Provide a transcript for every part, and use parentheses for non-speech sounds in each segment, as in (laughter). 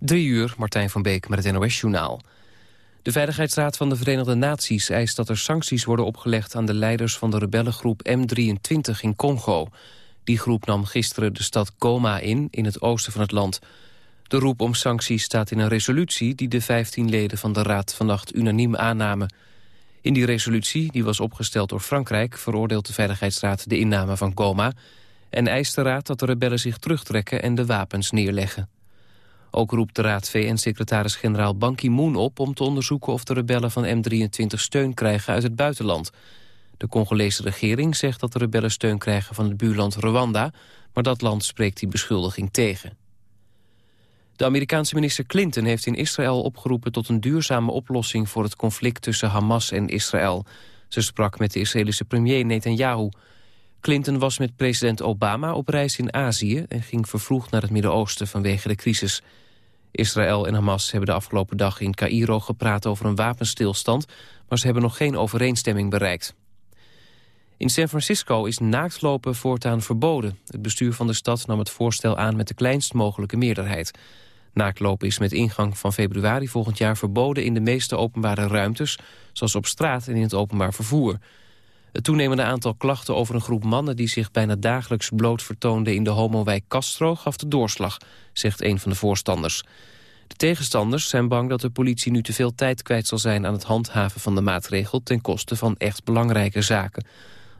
Drie uur, Martijn van Beek met het NOS-journaal. De Veiligheidsraad van de Verenigde Naties eist dat er sancties worden opgelegd... aan de leiders van de rebellengroep M23 in Congo. Die groep nam gisteren de stad Goma in, in het oosten van het land. De roep om sancties staat in een resolutie... die de 15 leden van de raad vannacht unaniem aannamen. In die resolutie, die was opgesteld door Frankrijk... veroordeelt de Veiligheidsraad de inname van Goma... en eist de raad dat de rebellen zich terugtrekken en de wapens neerleggen. Ook roept de raad VN-secretaris-generaal Ban Ki-moon op... om te onderzoeken of de rebellen van M23 steun krijgen uit het buitenland. De Congolese regering zegt dat de rebellen steun krijgen van het buurland Rwanda... maar dat land spreekt die beschuldiging tegen. De Amerikaanse minister Clinton heeft in Israël opgeroepen... tot een duurzame oplossing voor het conflict tussen Hamas en Israël. Ze sprak met de Israëlische premier Netanyahu... Clinton was met president Obama op reis in Azië... en ging vervroegd naar het Midden-Oosten vanwege de crisis. Israël en Hamas hebben de afgelopen dag in Cairo gepraat over een wapenstilstand... maar ze hebben nog geen overeenstemming bereikt. In San Francisco is naaktlopen voortaan verboden. Het bestuur van de stad nam het voorstel aan met de kleinst mogelijke meerderheid. Naaktlopen is met ingang van februari volgend jaar verboden... in de meeste openbare ruimtes, zoals op straat en in het openbaar vervoer... Het toenemende aantal klachten over een groep mannen... die zich bijna dagelijks bloot vertoonden in de homowijk Castro... gaf de doorslag, zegt een van de voorstanders. De tegenstanders zijn bang dat de politie nu te veel tijd kwijt zal zijn... aan het handhaven van de maatregel ten koste van echt belangrijke zaken.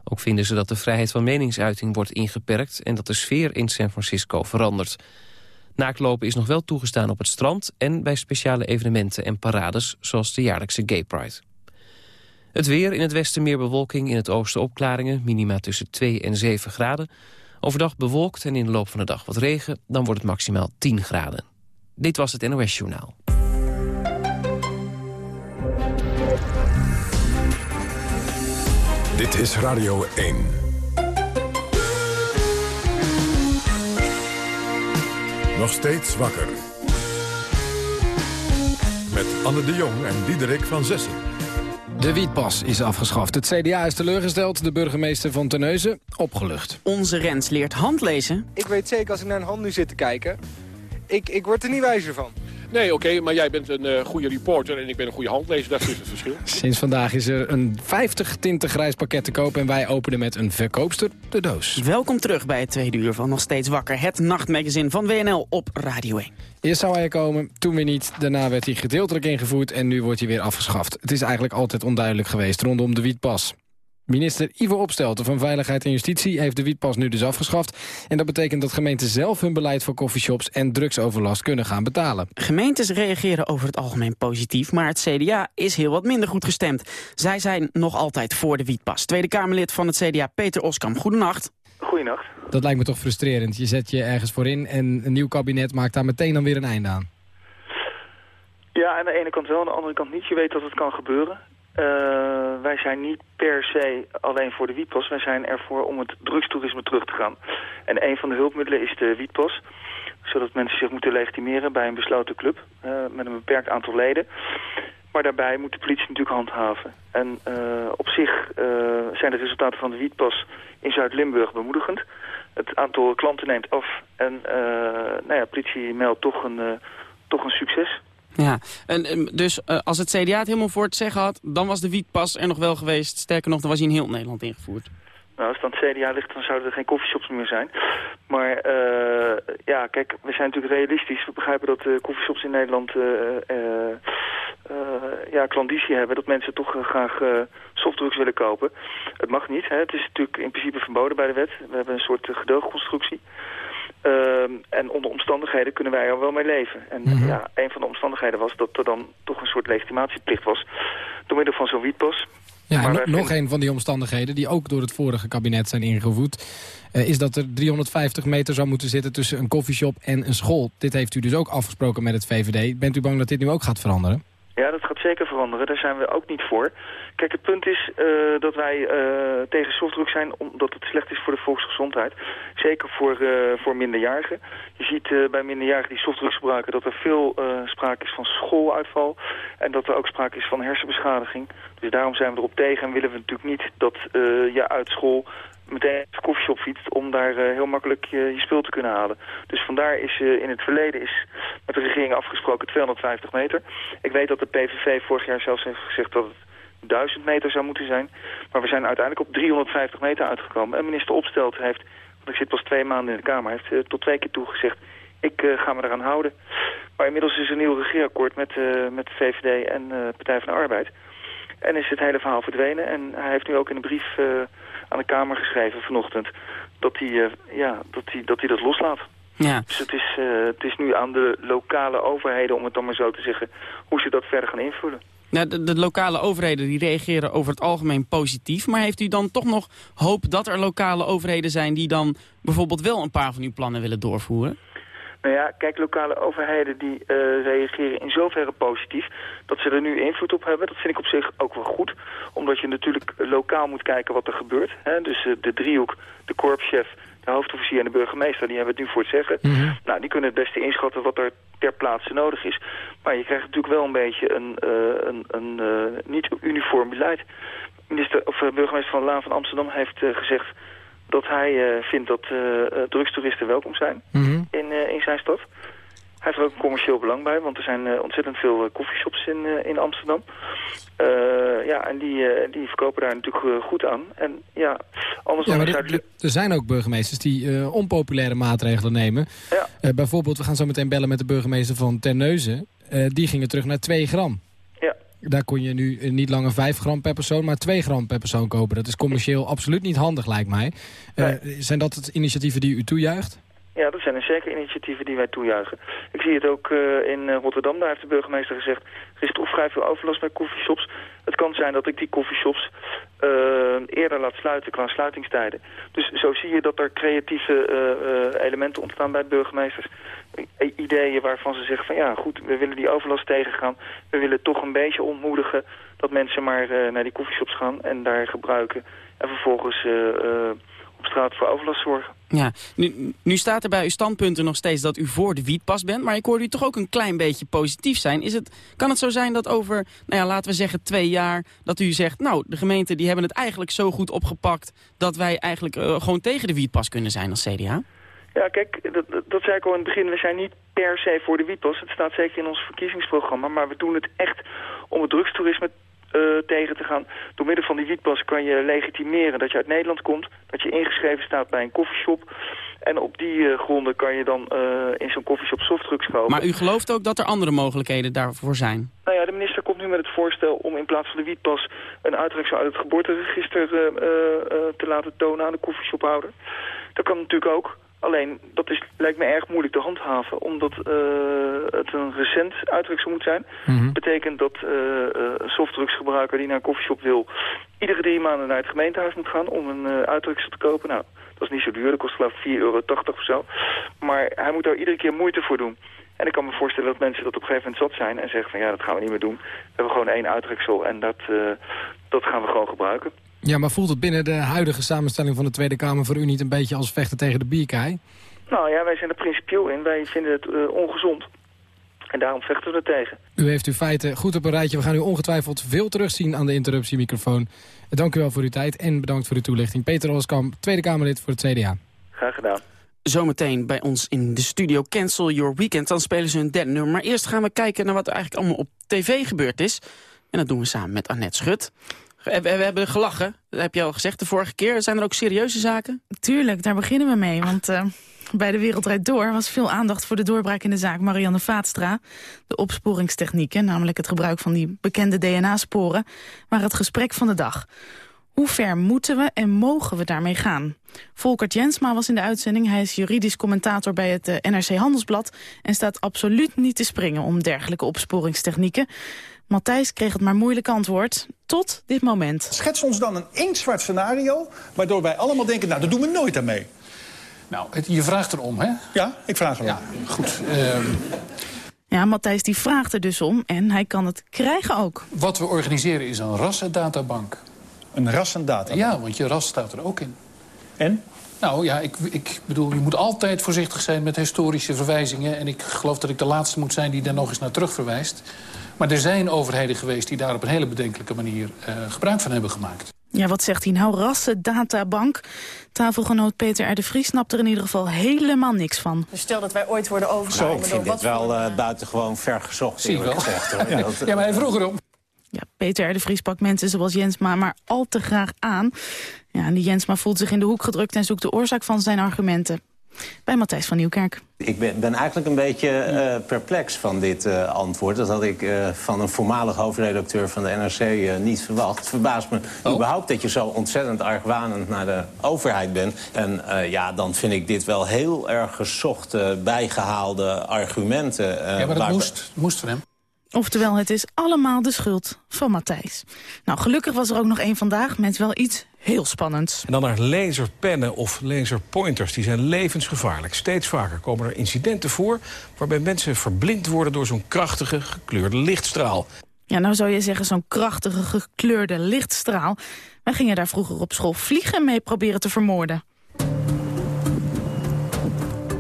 Ook vinden ze dat de vrijheid van meningsuiting wordt ingeperkt... en dat de sfeer in San Francisco verandert. Naaklopen is nog wel toegestaan op het strand... en bij speciale evenementen en parades zoals de jaarlijkse Gay Pride. Het weer in het westen meer bewolking, in het oosten opklaringen. Minima tussen 2 en 7 graden. Overdag bewolkt en in de loop van de dag wat regen. Dan wordt het maximaal 10 graden. Dit was het NOS Journaal. Dit is Radio 1. Nog steeds wakker. Met Anne de Jong en Diederik van Zessen. De wietpas is afgeschaft. Het CDA is teleurgesteld. De burgemeester van Terneuzen opgelucht. Onze Rens leert handlezen. Ik weet zeker als ik naar een hand nu zit te kijken... ik, ik word er niet wijzer van. Nee, oké, maar jij bent een uh, goede reporter en ik ben een goede handlezer. Dat is het verschil. (laughs) Sinds vandaag is er een 50 tinten grijs pakket te koop... en wij openen met een verkoopster de doos. Welkom terug bij het tweede uur van Nog Steeds Wakker. Het nachtmagazine van WNL op Radio 1. Eerst zou hij komen, toen weer niet. Daarna werd hij gedeeltelijk ingevoerd en nu wordt hij weer afgeschaft. Het is eigenlijk altijd onduidelijk geweest rondom de wietpas. Minister Ivo Opstelten van Veiligheid en Justitie heeft de wietpas nu dus afgeschaft. En dat betekent dat gemeenten zelf hun beleid voor coffeeshops en drugsoverlast kunnen gaan betalen. Gemeentes reageren over het algemeen positief, maar het CDA is heel wat minder goed gestemd. Zij zijn nog altijd voor de wietpas. Tweede Kamerlid van het CDA, Peter Oskam. Goedenacht. Goedenacht. Dat lijkt me toch frustrerend. Je zet je ergens voor in en een nieuw kabinet maakt daar meteen dan weer een einde aan. Ja, aan de ene kant wel, aan de andere kant niet. Je weet dat het kan gebeuren. Uh, wij zijn niet per se alleen voor de wietpas. Wij zijn ervoor om het drugstoerisme terug te gaan. En een van de hulpmiddelen is de wietpas. Zodat mensen zich moeten legitimeren bij een besloten club. Uh, met een beperkt aantal leden. Maar daarbij moet de politie natuurlijk handhaven. En uh, op zich zijn de resultaten van de wietpas in Zuid-Limburg bemoedigend. Het aantal klanten neemt af. En nou ja, politie meldt toch een, toch een succes. Ja, en, dus uh, als het CDA het helemaal voor het zeggen had... dan was de wietpas er nog wel geweest. Sterker nog, dan was hij in heel Nederland ingevoerd. Nou, als het aan het CDA ligt, dan zouden er geen koffieshops meer zijn. Maar uh, ja, kijk, we zijn natuurlijk realistisch. We begrijpen dat de koffieshops in Nederland uh, ja, klandizie hebben. Dat mensen toch graag softdrugs willen kopen. Het mag niet. Hè. Het is natuurlijk in principe verboden bij de wet. We hebben een soort gedoogconstructie. Uh, en onder omstandigheden kunnen wij er wel mee leven. En mm -hmm. ja, een van de omstandigheden was dat er dan toch een soort legitimatieplicht was. Door middel van zo'n wietpas. Ja, en no nog een van die omstandigheden die ook door het vorige kabinet zijn ingevoerd... Uh, is dat er 350 meter zou moeten zitten tussen een koffieshop en een school. Dit heeft u dus ook afgesproken met het VVD. Bent u bang dat dit nu ook gaat veranderen? Ja, dat gaat zeker veranderen. Daar zijn we ook niet voor. Kijk, het punt is uh, dat wij uh, tegen softdrugs zijn omdat het slecht is voor de volksgezondheid. Zeker voor, uh, voor minderjarigen. Je ziet bij minderjarigen die softdrugs gebruiken dat er veel sprake is van schooluitval. En dat er ook sprake is van hersenbeschadiging. Dus daarom zijn we erop tegen en willen we natuurlijk niet dat je uit school meteen de koffieshop fietst om daar eh, heel makkelijk je, spul te kunnen halen. Dus vandaar is in het verleden is met de regering afgesproken 250 meter. Ik weet dat de PVV vorig jaar zelfs heeft gezegd dat het 1000 meter zou moeten zijn. Maar we zijn uiteindelijk op 350 meter uitgekomen. En minister Opstelt heeft, want ik zit pas twee maanden in de Kamer, heeft uh, tot twee keer toegezegd ik uh, ga me eraan houden. Maar inmiddels is er een nieuw regeerakkoord met, uh, met de VVD en Partij van de Arbeid. En is het hele verhaal verdwenen. En hij heeft nu ook in een brief aan de Kamer geschreven vanochtend... dat hij, ja, dat, hij, dat hij dat loslaat. Ja. Dus het is, het is nu aan de lokale overheden, om het dan maar zo te zeggen... hoe ze dat verder gaan invullen. Nou, de, lokale overheden die reageren over het algemeen positief. Maar heeft u dan toch nog hoop dat er lokale overheden zijn... die dan bijvoorbeeld wel een paar van uw plannen willen doorvoeren? Nou ja, kijk, lokale overheden die uh, reageren in zoverre positief dat ze er nu invloed op hebben. Dat vind ik op zich ook wel goed, omdat je natuurlijk lokaal moet kijken wat er gebeurt. Hè? Dus uh, de driehoek, de korpschef, de hoofdofficier en de burgemeester, die hebben het nu voor het zeggen. Mm -hmm. Nou, die kunnen het beste inschatten wat er ter plaatse nodig is. Maar je krijgt natuurlijk wel een beetje een, uh, een, een niet uniform beleid. Minister, of burgemeester van Laan van Amsterdam heeft gezegd dat hij vindt dat drugstoeristen welkom zijn mm -hmm. in, in zijn stad. Hij heeft er ook een commercieel belang bij, want er zijn ontzettend veel koffieshops in, in Amsterdam. ja, en die, die verkopen daar natuurlijk goed aan. En ja, anders ja, dan... er, er zijn ook burgemeesters die onpopulaire maatregelen nemen. Ja. bijvoorbeeld, we gaan zo meteen bellen met de burgemeester van Terneuzen. die gingen terug naar 2 gram. Ja. Daar kon je nu niet langer 5 gram per persoon, maar 2 gram per persoon kopen. Dat is commercieel absoluut niet handig, lijkt mij. Nee. Zijn dat het initiatieven die u toejuicht? Ja, dat zijn er zeker initiatieven die wij toejuichen. Ik zie het ook uh, in Rotterdam, daar heeft de burgemeester gezegd... er is toch vrij veel overlast bij koffieshops. Het kan zijn dat ik die koffieshops uh, eerder laat sluiten qua sluitingstijden. Dus zo zie je dat er creatieve elementen ontstaan bij burgemeesters. Ideeën waarvan ze zeggen van ja goed, we willen die overlast tegengaan. We willen toch een beetje ontmoedigen dat mensen maar naar die koffieshops gaan en daar gebruiken. En vervolgens straat voor overlast zorgen. Ja, nu, nu staat er bij uw standpunten nog steeds dat u voor de wietpas bent. Maar ik hoorde u toch ook een klein beetje positief zijn. Is het, kan het zo zijn dat over, nou ja, laten we zeggen twee jaar... dat u zegt, nou, de gemeenten die hebben het eigenlijk zo goed opgepakt... dat wij eigenlijk uh, gewoon tegen de wietpas kunnen zijn als CDA? Ja, kijk, dat, dat zei ik al in het begin. We zijn niet per se voor de wietpas. Het staat zeker in ons verkiezingsprogramma. Maar we doen het echt om het drugstoerisme uh, tegen te gaan. Door middel van die wietpas kan je legitimeren dat je uit Nederland komt. Dat je ingeschreven staat bij een koffieshop. En op die uh, gronden kan je dan uh, in zo'n koffieshop softdrugs kopen. Maar u gelooft ook dat er andere mogelijkheden daarvoor zijn? Nou ja, de minister komt nu met het voorstel om in plaats van de wietpas... een uittreksel uit het geboorteregister te laten tonen aan de koffieshophouder. Dat kan natuurlijk ook. Alleen, dat is, lijkt me erg moeilijk te handhaven, omdat uh, het een recent uittreksel moet zijn. Mm -hmm. betekent dat uh, een softdrugsgebruiker die naar een koffieshop wil... iedere drie maanden naar het gemeentehuis moet gaan om een uh, te kopen. Nou, dat is niet zo duur, dat kost geloof ik 4,80 euro of zo. Maar hij moet daar iedere keer moeite voor doen. En ik kan me voorstellen dat mensen dat op een gegeven moment zat zijn... en zeggen van ja, dat gaan we niet meer doen. We hebben gewoon één uittreksel en dat, dat gaan we gewoon gebruiken. Ja, maar voelt het binnen de huidige samenstelling van de Tweede Kamer voor u niet een beetje als vechten tegen de bierkaai? Nou ja, wij zijn er principieel in. Wij vinden het uh, ongezond. En daarom vechten we er tegen. U heeft uw feiten goed op een rijtje. We gaan u ongetwijfeld veel terugzien aan de interruptiemicrofoon. Dank u wel voor uw tijd en bedankt voor uw toelichting. Peter Oskamp, Tweede Kamerlid voor het CDA. Graag gedaan. Zometeen bij ons in de studio Cancel Your Weekend. Dan spelen ze een derde nummer. Maar eerst gaan we kijken naar wat er eigenlijk allemaal op tv gebeurd is. En dat doen we samen met Annette Schut. We, we, hebben gelachen, dat heb je al gezegd de vorige keer. Zijn er ook serieuze zaken? Tuurlijk, daar beginnen we mee. Want uh, bij de Wereldrijd Door was veel aandacht voor de doorbraak in de zaak Marianne Vaatstra. De opsporingstechnieken, namelijk het gebruik van die bekende DNA-sporen, waren het gesprek van de dag. Hoe ver moeten we en mogen we daarmee gaan? Volkert Jensma was in de uitzending. Hij is juridisch commentator bij het uh, NRC Handelsblad... en staat absoluut niet te springen om dergelijke opsporingstechnieken. Matthijs kreeg het maar moeilijk antwoord, tot dit moment. Schets ons dan een inktzwart scenario... waardoor wij allemaal denken, nou, dat doen we nooit aan mee. Nou, het, je vraagt erom, hè? Ja, ik vraag erom. Ja, goed. Uh... Ja, Matthijs die vraagt er dus om en hij kan het krijgen ook. Wat we organiseren is een rassendatabank. Een rassendatabank? Ja, want je ras staat er ook in. En? Nou ja, ik, ik bedoel, je moet altijd voorzichtig zijn met historische verwijzingen. En ik geloof dat ik de laatste moet zijn die daar nog eens naar terug verwijst. Maar er zijn overheden geweest die daar op een hele bedenkelijke manier uh, gebruik van hebben gemaakt. Ja, wat zegt hij nou? Rassen, databank. Tafelgenoot Peter R. de Vries snapt er in ieder geval helemaal niks van. Dus stel dat wij ooit worden overgenomen Zo, ik vind dit wel uh, buitengewoon ver gezocht. Zie je wel. Gezegd, hoor. (laughs) ja. Maar hij vroeg erom. Ja, Peter R. de Vries pakt mensen zoals Jensma maar al te graag aan. Ja, en die Jensma voelt zich in de hoek gedrukt en zoekt de oorzaak van zijn argumenten. Bij Matthijs van Nieuwkerk. Ik ben, ben eigenlijk een beetje uh, perplex van dit uh, antwoord. Dat had ik uh, van een voormalig hoofdredacteur van de NRC niet verwacht. Het verbaast me oh. überhaupt dat je zo ontzettend argwanend naar de overheid bent. En ja, dan vind ik dit wel heel erg gezochte, bijgehaalde argumenten. ja, maar dat moest, moest van hem. Oftewel, het is allemaal de schuld van Matthijs. Nou, gelukkig was er ook nog één vandaag met wel iets heel spannends. En dan naar laserpennen of laserpointers. Die zijn levensgevaarlijk. Steeds vaker komen er incidenten voor... waarbij mensen verblind worden door zo'n krachtige gekleurde lichtstraal. Ja, nou zou je zeggen zo'n krachtige gekleurde lichtstraal. Wij gingen daar vroeger op school vliegen mee proberen te vermoorden.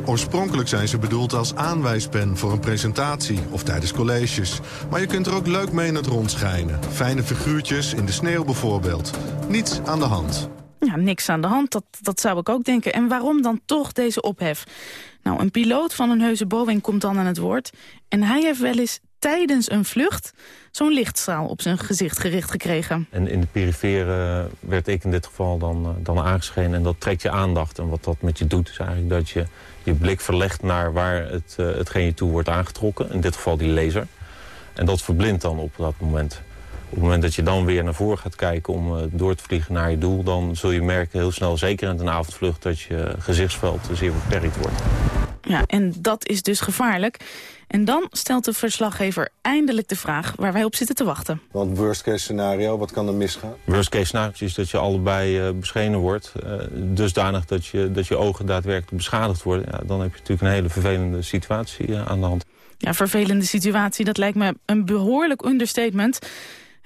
Oorspronkelijk zijn ze bedoeld als aanwijspen voor een presentatie of tijdens colleges. Maar je kunt er ook leuk mee in het rond schijnen. Fijne figuurtjes in de sneeuw bijvoorbeeld. Niets aan de hand. Ja, niks aan de hand, dat, dat zou ik ook denken. En waarom dan toch deze ophef? Nou, een piloot van een heuse Boeing komt dan aan het woord... en hij heeft wel eens tijdens een vlucht zo'n lichtstraal op zijn gezicht gericht gekregen. En in de perifere werd ik in dit geval dan, dan aangeschenen en dat trekt je aandacht. En wat dat met je doet is eigenlijk dat je je blik verlegt naar waar het, uh, hetgeen je toe wordt aangetrokken. In dit geval die laser. En dat verblindt dan op dat moment. Op het moment dat je dan weer naar voren gaat kijken om uh, door te vliegen naar je doel... dan zul je merken heel snel, zeker in een avondvlucht... dat je gezichtsveld zeer beperkt wordt. Ja, en dat is dus gevaarlijk. En dan stelt de verslaggever eindelijk de vraag waar wij op zitten te wachten. Want worst case scenario, wat kan er misgaan? Worst case scenario is dat je allebei uh, beschenen wordt. Uh, dusdanig dat je, dat je ogen daadwerkelijk beschadigd worden. Ja, dan heb je natuurlijk een hele vervelende situatie uh, aan de hand. Ja, vervelende situatie, dat lijkt me een behoorlijk understatement.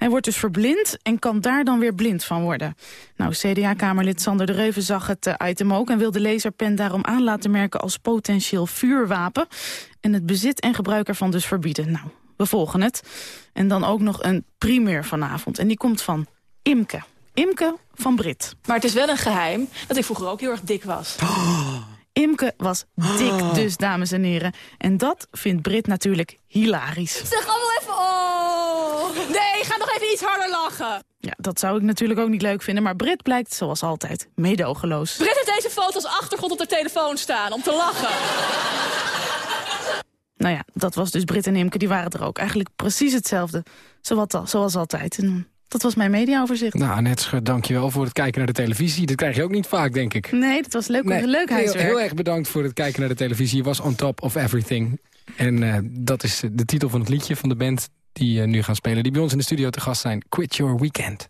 Hij wordt dus verblind en kan daar dan weer blind van worden. Nou, CDA-kamerlid Sander de Reuven zag het uh, item ook... en wil de laserpen daarom aan laten merken als potentieel vuurwapen... en het bezit en gebruik ervan dus verbieden. Nou, we volgen het. En dan ook nog een primeur vanavond. En die komt van Imke. Imke van Brit. Maar het is wel een geheim dat ik vroeger ook heel erg dik was. Oh. (gasps) Imke was dik dus, dames en heren. En dat vindt Brit natuurlijk hilarisch. Zeg allemaal even oh. Nee, ga nog even iets harder lachen. Ja, dat zou ik natuurlijk ook niet leuk vinden. Maar Brit blijkt, zoals altijd, meedogenloos. Brit heeft deze foto als achtergrond op de telefoon staan, om te lachen. Nou ja, dat was dus Brit en Imke, die waren er ook. Eigenlijk precies hetzelfde, zoals, zoals altijd. En dat was mijn mediaoverzicht. Nou, Netske, dankjewel voor het kijken naar de televisie. Dat krijg je ook niet vaak, denk ik. Nee, dat was leuk, nee, leuk heel, heel, erg bedankt voor het kijken naar de televisie. Je was on top of everything. En uh, dat is de titel van het liedje van de band die uh, nu gaan spelen. Die bij ons in de studio te gast zijn. Quit Your Weekend.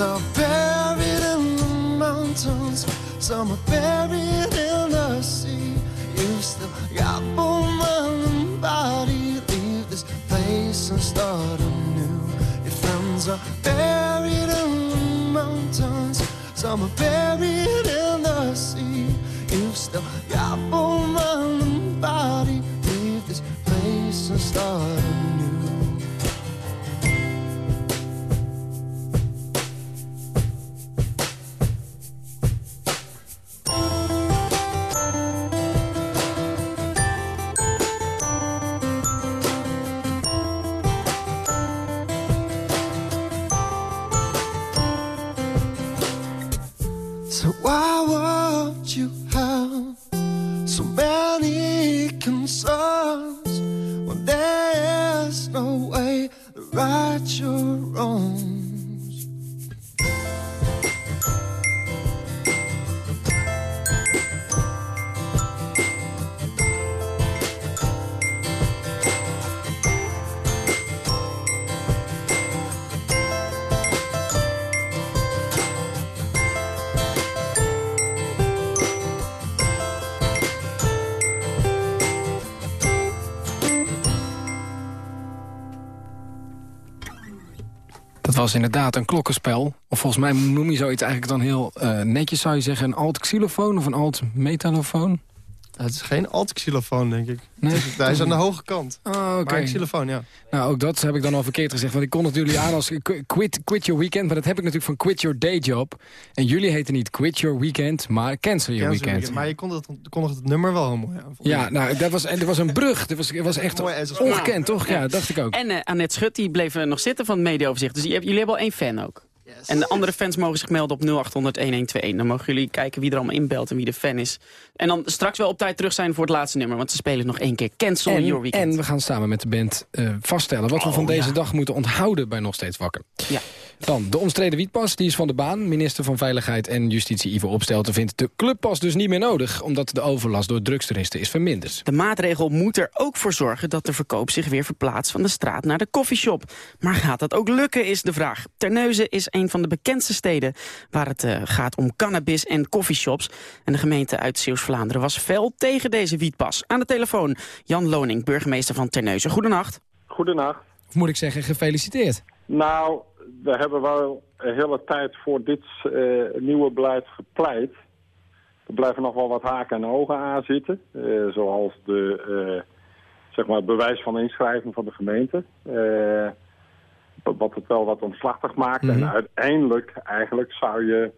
of your was inderdaad een klokkenspel. Of volgens mij noem je zoiets eigenlijk dan heel eh, netjes, zou je zeggen... een alt-xylofoon of een alt-metalofoon? Het is geen alt-xylofoon, denk ik. Nee? Is- hij is aan de hoge kant. Oh, oké. Maar een xylofoon, ja. Nou, ook dat heb ik dan al verkeerd gezegd. Want ik kon het jullie aan als qu- quit, quit Your Weekend. Maar dat heb ik natuurlijk van Quit Your Day Job. En jullie heten niet Quit Your Weekend, maar Cancel Your Cancel Weekend. Maar je kon het, kondigde het nummer wel heel mooi aan. Ja, nou, dat was, en er was een brug. Dat was, dat was echt ongekend, toch? Ja, dacht ik ook. En eh, Annette Schut, die bleef nog zitten van het mediaoverzicht. Dus jullie hebben al één fan ook. En de andere fans mogen zich melden op 0800-1121. Dan mogen jullie kijken wie er allemaal inbelt en wie de fan is. En dan straks wel op tijd terug zijn voor het laatste nummer. Want ze spelen nog één keer Cancel Your En, Weekend. en we gaan samen met de band eh, vaststellen wat we van deze dag moeten onthouden bij Nog Steeds Wakker. Ja. Dan, de omstreden wietpas, die is van de baan. Minister van Veiligheid en Justitie Ivo Opstelten vindt de clubpas dus niet meer nodig... omdat de overlast door drugstoeristen is verminderd. De maatregel moet er ook voor zorgen dat de verkoop zich weer verplaatst van de straat naar de koffieshop. Maar gaat dat ook lukken, is de vraag. Terneuzen is een van de bekendste steden waar het eh, gaat om cannabis en koffieshops. En de gemeente uit Zeeuws-Vlaanderen was fel tegen deze wietpas. Aan de telefoon Jan Loning, burgemeester van Terneuzen. Goedenacht. Goedenacht. Of moet ik zeggen, gefeliciteerd. Nou, we hebben wel een hele tijd voor dit eh, nieuwe beleid gepleit. Er blijven nog wel wat haken en ogen aan zitten. eh, zoals de, eh, zeg maar het bewijs van inschrijving van de gemeente. Wat het wel wat omslachtig maakt. Mhm. En uiteindelijk eigenlijk zou je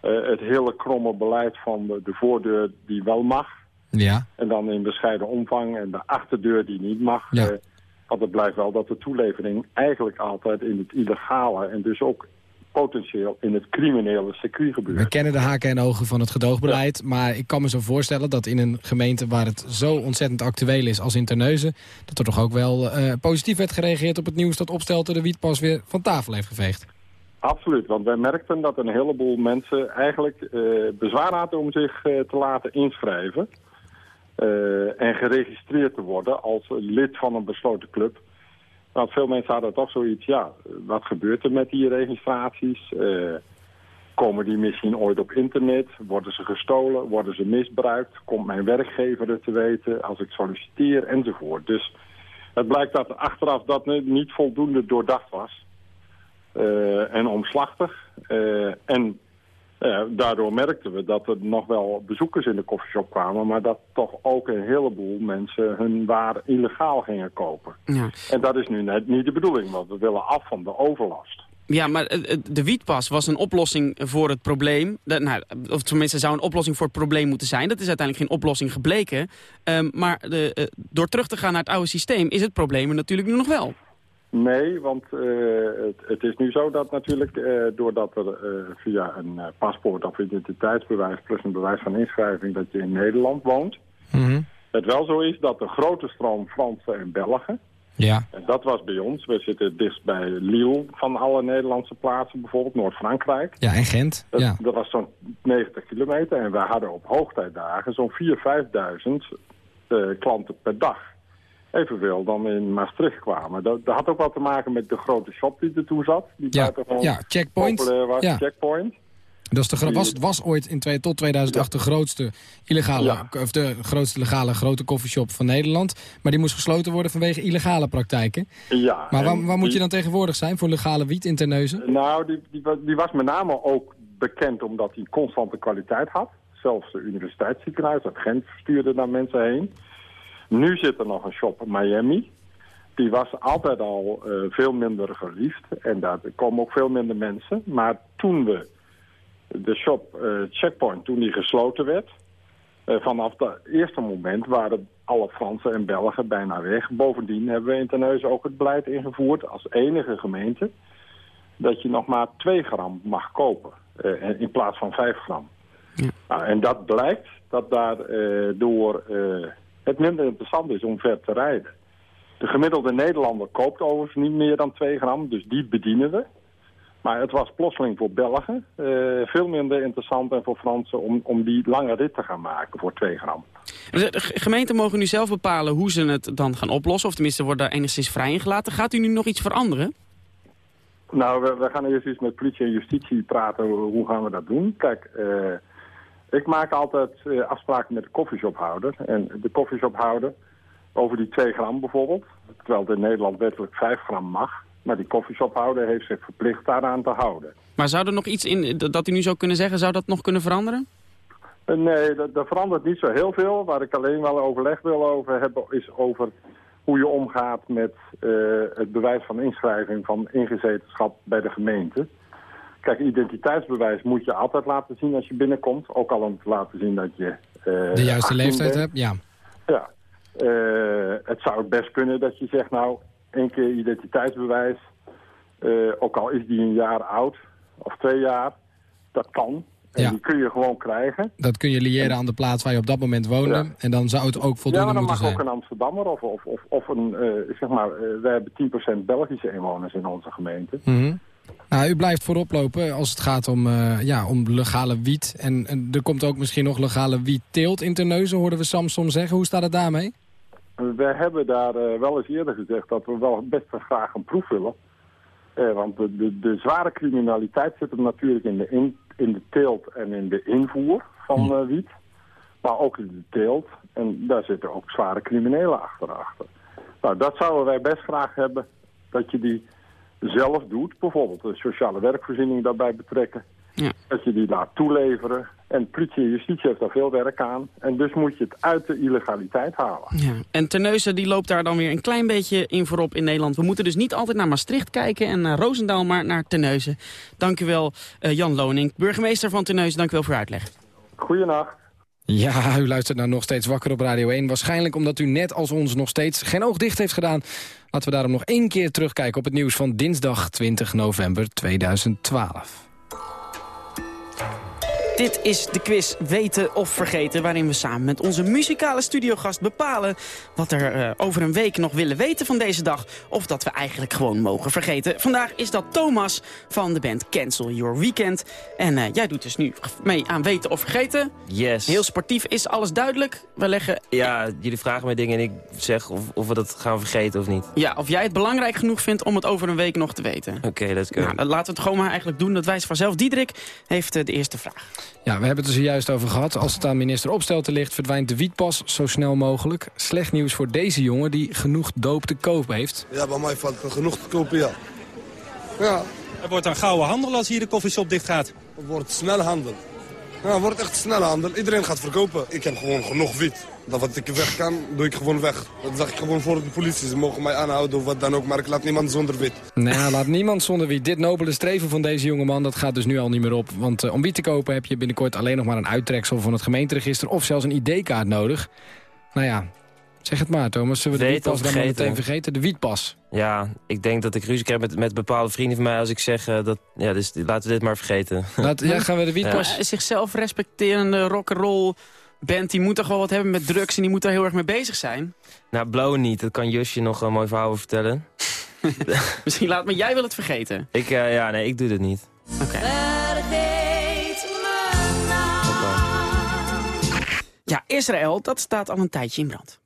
eh, het hele kromme beleid van de, de voordeur die wel mag... Ja. En dan in bescheiden omvang en de achterdeur die niet mag. Ja. eh, want het blijft wel dat de toelevering eigenlijk altijd in het illegale... en dus ook potentieel in het criminele circuit gebeurt. We kennen de haken en ogen van het gedoogbeleid. Maar ik kan me zo voorstellen dat in een gemeente waar het zo ontzettend actueel is als in Terneuzen... dat er toch ook wel eh, positief werd gereageerd op het nieuws dat Opstelten de wietpas weer van tafel heeft geveegd. Absoluut, want wij merkten dat een heleboel mensen eigenlijk eh, bezwaar hadden om zich eh, te laten inschrijven. en geregistreerd te worden als lid van een besloten club. Want veel mensen hadden toch zoiets, ja, wat gebeurt er met die registraties? Eh, komen die misschien ooit op internet? Worden ze gestolen? Worden ze misbruikt? Komt mijn werkgever het te weten als ik solliciteer? Enzovoort. Dus het blijkt dat achteraf dat niet voldoende doordacht was. Eh, en omslachtig. Eh, en eh, daardoor merkten we dat er nog wel bezoekers in de koffieshop kwamen... maar dat toch ook een heleboel mensen hun waar illegaal gingen kopen. Ja. En dat is nu net niet de bedoeling, want we willen af van de overlast. Ja, maar de wietpas was een oplossing voor het probleem. Nou, of tenminste zou een oplossing voor het probleem moeten zijn. Dat is uiteindelijk geen oplossing gebleken. Ehm, maar de, eh, door terug te gaan naar het oude systeem is het probleem er natuurlijk nu nog wel. Nee, want eh, het, het is nu zo dat natuurlijk, eh, doordat er eh, via een paspoort of identiteitsbewijs plus een bewijs van inschrijving dat je in Nederland woont, het wel zo is dat de grote stroom Fransen en Belgen, Ja. en dat was bij ons, we zitten dichtst bij Lille van alle Nederlandse plaatsen, bijvoorbeeld Noord-Frankrijk. Ja, en Gent. Dat, Ja. dat was zo'n 90 kilometer en we hadden op hoogtijdagen zo'n 4.000, 5.000 eh, klanten per dag. Evenveel dan in Maastricht kwamen. Dat, dat had ook wat te maken met de grote shop die er toen zat. Die Ja, ja, Checkpoint. was, Ja. Checkpoint. Dat is de, was, was ooit in twee, tot 2008 de grootste illegale, Ja. of de grootste legale grote koffieshop van Nederland. Maar die moest gesloten worden vanwege illegale praktijken. Ja, Maar waar, moet je dan tegenwoordig zijn voor legale wiet in Terneuzen? Nou, die, die, die was met name ook bekend omdat hij constante kwaliteit had. Zelfs de universiteitsziekenhuis uit Gent stuurde daar mensen heen. Nu zit er nog een shop in Miami. Die was altijd al eh, veel minder geliefd. En daar komen ook veel minder mensen. Maar toen we de shop eh, Checkpoint, toen die gesloten werd... eh, vanaf het eerste moment waren alle Fransen en Belgen bijna weg. Bovendien hebben we in Terneuzen ook het beleid ingevoerd als enige gemeente... dat je nog maar 2 gram mag kopen. in plaats van 5 gram. Nou, en dat blijkt dat daardoor door het minder interessant is om ver te rijden. De gemiddelde Nederlander koopt overigens niet meer dan 2 gram, dus die bedienen we. Maar het was plotseling voor Belgen eh, veel minder interessant en voor Fransen om, om die lange rit te gaan maken voor 2 gram. De gemeenten mogen nu zelf bepalen hoe ze het dan gaan oplossen, of tenminste wordt daar enigszins vrij in gelaten. Gaat u nu nog iets veranderen? Nou, we, we gaan eerst eens met politie en justitie praten hoe gaan we dat doen. Kijk, uh, ik maak altijd uh, afspraken met de koffieshophouder. En de koffieshophouder over die 2 gram bijvoorbeeld, terwijl het in Nederland wettelijk 5 gram mag maar die koffieshophouder heeft zich verplicht daaraan te houden. Maar zou er nog iets in dat u nu zou kunnen zeggen, zou dat nog kunnen veranderen? Eh, nee, dat, dat verandert niet zo heel veel. Waar ik alleen wel overleg wil over hebben is over hoe je omgaat met uh, het bewijs van inschrijving van ingezetenschap bij de gemeente. Kijk, identiteitsbewijs moet je altijd laten zien als je binnenkomt. Ook al om te laten zien dat je... Uh, de juiste leeftijd hebt, ja. Ja. Uh, het zou best kunnen dat je zegt, nou, één keer identiteitsbewijs. Uh, ook al is die een jaar oud, of twee jaar, dat kan. En ja. die kun je gewoon krijgen. Dat kun je liëren aan de plaats waar je op dat moment woonde. Ja. En dan zou het ook voldoende moeten zijn. Ja, dan mag ook een Amsterdammer of, of, of, of een, uh, zeg maar, uh, we hebben 10% Belgische inwoners in onze gemeente. Mm -hmm. Nou, u blijft voorop lopen als het gaat om, uh, ja, om legale wiet. En, en, er komt ook misschien nog legale wietteelt in Terneuzen, hoorden we Samson zeggen. Hoe staat het daarmee? We hebben daar uh, wel eens eerder gezegd dat we wel best graag een proef willen. Uh, want de, de, de, zware criminaliteit zit hem natuurlijk in de, in, in de teelt en in de invoer van uh, wiet. Maar ook in de teelt. En daar zitten ook zware criminelen achter. achter. Nou, dat zouden wij best graag hebben. Dat je die zelf doet. Bijvoorbeeld een sociale werkvoorziening daarbij betrekken. Ja. Dat je die laat toeleveren. En politie en justitie heeft daar veel werk aan. En dus moet je het uit de illegaliteit halen. Ja. En Terneuzen die loopt daar dan weer een klein beetje in voorop in Nederland. We moeten dus niet altijd naar Maastricht kijken en naar Roosendaal, maar naar Terneuzen. Dank u wel, uh, Jan Loning, burgemeester van Terneuzen. Dank u wel voor uw uitleg. Goedenacht. Ja, u luistert naar Nog Steeds Wakker op Radio 1. Waarschijnlijk omdat u net als ons nog steeds geen oog dicht heeft gedaan. Laten we daarom nog één keer terugkijken op het nieuws van dinsdag 20 november 2012. Dit is de quiz Weten of Vergeten... waarin we samen met onze muzikale studiogast bepalen... wat er uh, over een week nog willen weten van deze dag... of dat we eigenlijk gewoon mogen vergeten. Vandaag is dat Thomas van de band Cancel Your Weekend. En uh, jij doet dus nu mee aan Weten of Vergeten. Yes. Heel sportief. Is alles duidelijk? We leggen... Ja, jullie vragen mij dingen en ik zeg of, of we dat gaan vergeten of niet. Ja, of jij het belangrijk genoeg vindt om het over een week nog te weten. Oké, okay, let's go. Nou, laten we het gewoon maar eigenlijk doen. Dat wijst vanzelf. Diederik heeft uh, de eerste vraag. Ja, we hebben het er zojuist over gehad. Als het aan minister Opstelten ligt, verdwijnt de wietpas zo snel mogelijk. Slecht nieuws voor deze jongen die genoeg doop te koop heeft. Ja, bij mij valt genoeg te kopen, ja. ja. Er wordt dan gouden handel als hier de koffieshop dicht gaat. Er wordt snel handel. Ja, het wordt echt snel handel. Iedereen gaat verkopen. Ik heb gewoon genoeg wiet. Dat wat ik weg kan, doe ik gewoon weg. Dat zeg ik gewoon voor de politie. Ze mogen mij aanhouden of wat dan ook, maar ik laat niemand zonder wiet. Nou, laat niemand zonder wiet. Dit nobele streven van deze jongeman, dat gaat dus nu al niet meer op. Want uh, om wiet te kopen heb je binnenkort alleen nog maar een uittreksel van het gemeenteregister... of zelfs een ID-kaart nodig. Nou ja, zeg het maar Thomas. Zullen we de wietpas dan maar meteen vergeten? De wietpas. Ja, ik denk dat ik ruzie krijg met, met bepaalde vrienden van mij als ik zeg uh, dat... Ja, dus laten we dit maar vergeten. Laat, ja, gaan we de wietpas... Ja. Zichzelf respecterende rock'n'roll band die moet toch wel wat hebben met drugs en die moet daar heel erg mee bezig zijn. Nou, Blow niet. Dat kan Jusje nog een mooi verhaal vertellen. (laughs) Misschien laat, maar jij wil het vergeten. Ik, uh, ja, nee, ik doe het niet. Oké. Okay. Ja, Israël, dat staat al een tijdje in brand.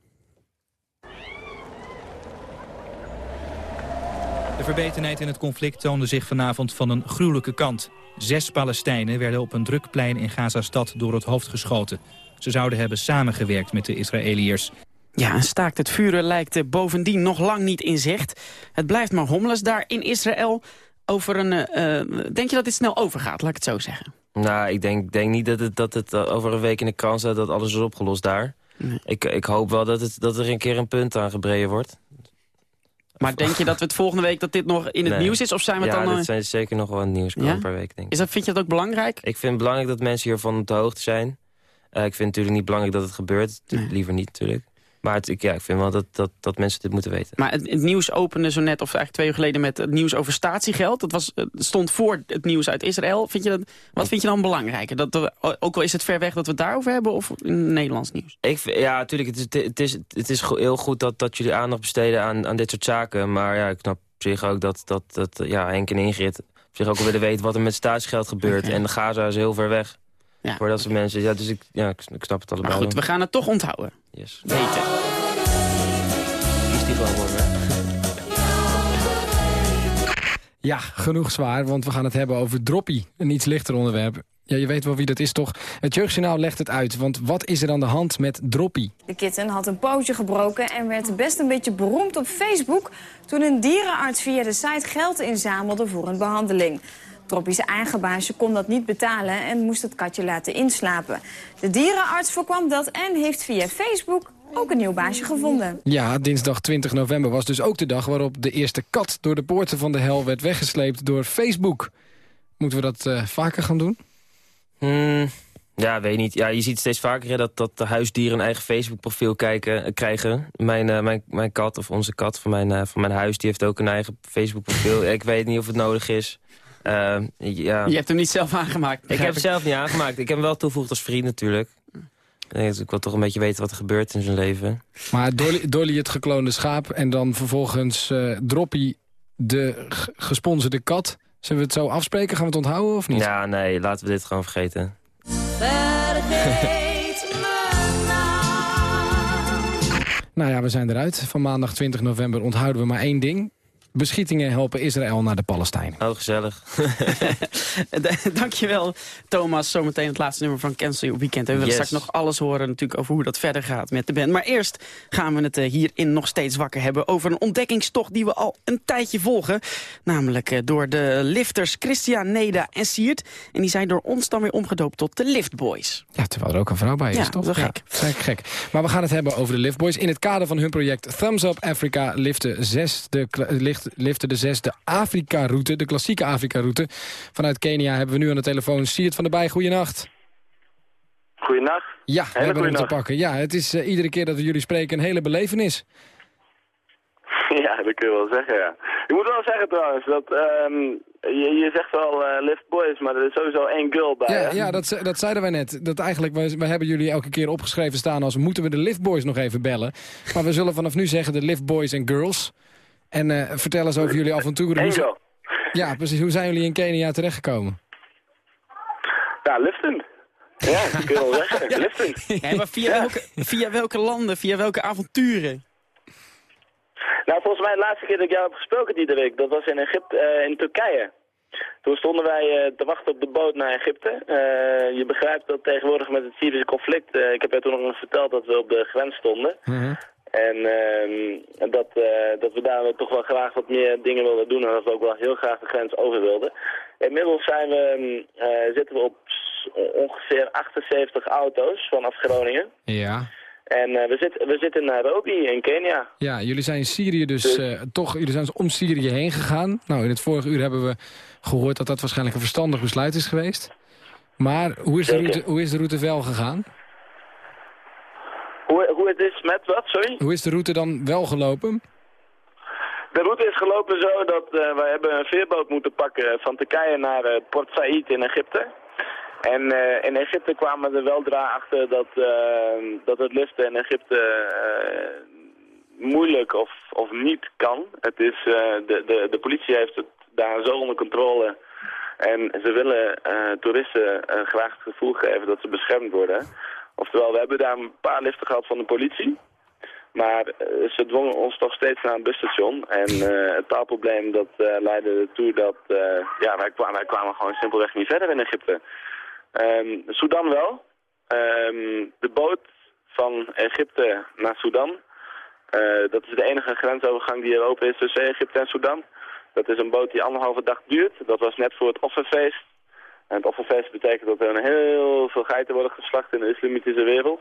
De verbetenheid in het conflict toonde zich vanavond van een gruwelijke kant. Zes Palestijnen werden op een druk plein in Gaza-stad door het hoofd geschoten. Ze zouden hebben samengewerkt met de Israëliërs. Ja, een staakt het vuren lijkt bovendien nog lang niet in zicht. Het blijft maar hommeles daar in Israël. Over een, uh, denk je dat dit snel overgaat, laat ik het zo zeggen? Nou, ik denk, denk niet dat het, dat het over een week in de krant staat dat alles is opgelost daar. Nee. Ik, ik hoop wel dat, het, dat er een keer een punt aan gebreien wordt. Maar denk je dat we het volgende week dat dit nog in het nee. nieuws is? Of zijn we ja, dan... dit zijn zeker nog wel een nieuws ja? per week, denk ik. Is dat, vind je dat ook belangrijk? Ik vind het belangrijk dat mensen hiervan op de hoogte zijn. Uh, ik vind het natuurlijk niet belangrijk dat het gebeurt. Nee. Liever niet, natuurlijk. Maar het, ik, ja, ik vind wel dat, dat, dat mensen dit moeten weten. Maar het, het nieuws opende zo net, of eigenlijk twee uur geleden... met het nieuws over statiegeld. Dat was, het stond voor het nieuws uit Israël. Vind je dat, wat vind je dan belangrijker? Dat we, ook al is het ver weg dat we het daarover hebben... of in Nederlands nieuws? Ik, ja, natuurlijk. Het is, het is, het is heel goed dat, dat jullie aandacht besteden aan, aan dit soort zaken. Maar ja, ik snap op zich ook dat, dat, dat ja, Henk en Ingrid... op zich ook willen weten wat er met staatsgeld gebeurt. En Gaza is heel ver weg. Voor dat soort mensen. Ja, dus ik, ja, ik, ik snap het allebei. Maar goed, we gaan het toch onthouden. Yes. Weten. Is die gewoon? Ja, genoeg zwaar, want we gaan het hebben over Droppie. Een iets lichter onderwerp. Ja, je weet wel wie dat is, toch? Het Jeugdjournaal legt het uit, want wat is er aan de hand met Droppie? De kitten had een pootje gebroken en werd best een beetje beroemd op Facebook... toen een dierenarts via de site geld inzamelde voor een behandeling. Troppie's eigen baasje kon dat niet betalen en moest het katje laten inslapen. De dierenarts voorkwam dat en heeft via Facebook ook een nieuw baasje gevonden. Ja, dinsdag 20 november was dus ook de dag waarop de eerste kat... door de poorten van de hel werd weggesleept door Facebook. Moeten we dat eh, vaker gaan doen? Hmm, ja, weet niet. Ja, je ziet steeds vaker hè, dat, dat de huisdieren een eigen Facebook-profiel kijken, eh, krijgen. Mijn, eh, mijn, mijn kat, of onze kat van mijn, eh, van mijn huis, die heeft ook een eigen Facebook-profiel. (laughs) ik weet niet of het nodig is. Eh, ja. Je hebt hem niet zelf aangemaakt. Ik heb het zelf niet aangemaakt. Ik heb hem wel toegevoegd als vriend natuurlijk. Nee, dus ik wil toch een beetje weten wat er gebeurt in zijn leven. Maar Dolly, Dolly het gekloonde schaap en dan vervolgens eh Droppie de gesponsorde kat. Zullen we het zo afspreken? Gaan we het onthouden of niet? Ja, nee, laten we dit gewoon vergeten. Nou ja, we zijn eruit. Van maandag 20 november onthouden we maar één ding. Beschietingen helpen Israël naar de Palestijnen. Oh, gezellig. (laughs) Dankjewel, Thomas. Zometeen het laatste nummer van Cancel Your Weekend. En we willen Yes. straks nog alles horen natuurlijk over hoe dat verder gaat met de band. Maar eerst gaan we het eh, hierin nog steeds wakker hebben... over een ontdekkingstocht die we al een tijdje volgen. Namelijk eh, door de lifters Christian, Neda en Siert. En die zijn door ons dan weer omgedoopt tot de Liftboys. Ja, terwijl er ook een vrouw bij is, Ja, toch? dat is gek. Dat is gek. Maar we gaan het hebben over de Liftboys. In het kader van hun project Thumbs Up Africa liften, zes de, licht- liften de zes de Afrika-route, de klassieke Afrika-route. Vanuit Kenia hebben we nu aan de telefoon Siert van der Bij. Goeienacht. Goeienacht. Ja, we hebben hem te pakken. Ja, het is eh, iedere keer dat we jullie spreken een hele belevenis. (laughs) Ja, dat kun je wel zeggen, ja. Ik moet wel zeggen trouwens, dat ehm, je, je zegt wel eh, Lift Boys, maar er is sowieso één girl bij. Ja, hè? ja dat, dat zeiden wij net. Dat eigenlijk, we, we hebben jullie elke keer opgeschreven staan als... moeten we de Liftboys nog even bellen. Maar we zullen vanaf nu zeggen de Liftboys en Girls. En eh, vertel eens over jullie avonturen. Hoe-. Ja, precies. Hoe zijn jullie in Kenia terechtgekomen? Ja, liften. Ja, dat kun je wel zeggen. (laughs) Liften. Ja, maar via, welke, via welke landen, via welke avonturen? Nou, volgens mij de laatste keer dat ik jou heb gesproken, Diederik, dat was in Egypte, eh, in Turkije. Toen stonden wij eh, te wachten op de boot naar Egypte. Eh, je begrijpt dat tegenwoordig met het Syrische conflict, eh, ik heb jou toen nog eens verteld dat we op de grens stonden. En ehm, dat, eh, dat we daar toch wel graag wat meer dingen wilden doen en dat we ook wel heel graag de grens over wilden. Inmiddels zijn we, mm, eh, zitten we op s- ongeveer 78 auto's vanaf Groningen. Ja. En eh, we, zitten we zitten in Nairobi in Kenia. Ja, jullie zijn in Syrië dus eh, toch... Jullie zijn om Syrië heen gegaan. Nou, in het vorige uur hebben we gehoord dat dat waarschijnlijk een verstandig besluit is geweest. Maar hoe is de route, hoe is de route wel gegaan? Het is met wat, sorry? Hoe is de route dan wel gelopen? De route is gelopen zo dat wij hebben een veerboot moeten pakken van Turkije naar eh, Port Said in Egypte. En eh, in Egypte kwamen we er weldra achter dat, dat het liften in Egypte moeilijk of, of niet kan. Het is, de, de, de politie heeft het daar zo onder controle. En ze willen toeristen graag het gevoel geven dat ze beschermd worden. Oftewel, we hebben daar een paar liften gehad van de politie. Maar eh, ze dwongen ons toch steeds naar een busstation. En eh, het taalprobleem dat eh, leidde ertoe dat ja, wij, kwamen, gewoon simpelweg niet verder in Egypte. Ehm Sudan wel. Ehm, de boot van Egypte naar Sudan. dat is de enige grensovergang die er open is tussen Egypte en Sudan. Dat is een boot die anderhalve dag duurt. Dat was net voor het offerfeest. En het offerfeest betekent dat er heel veel geiten worden geslacht in de islamitische wereld.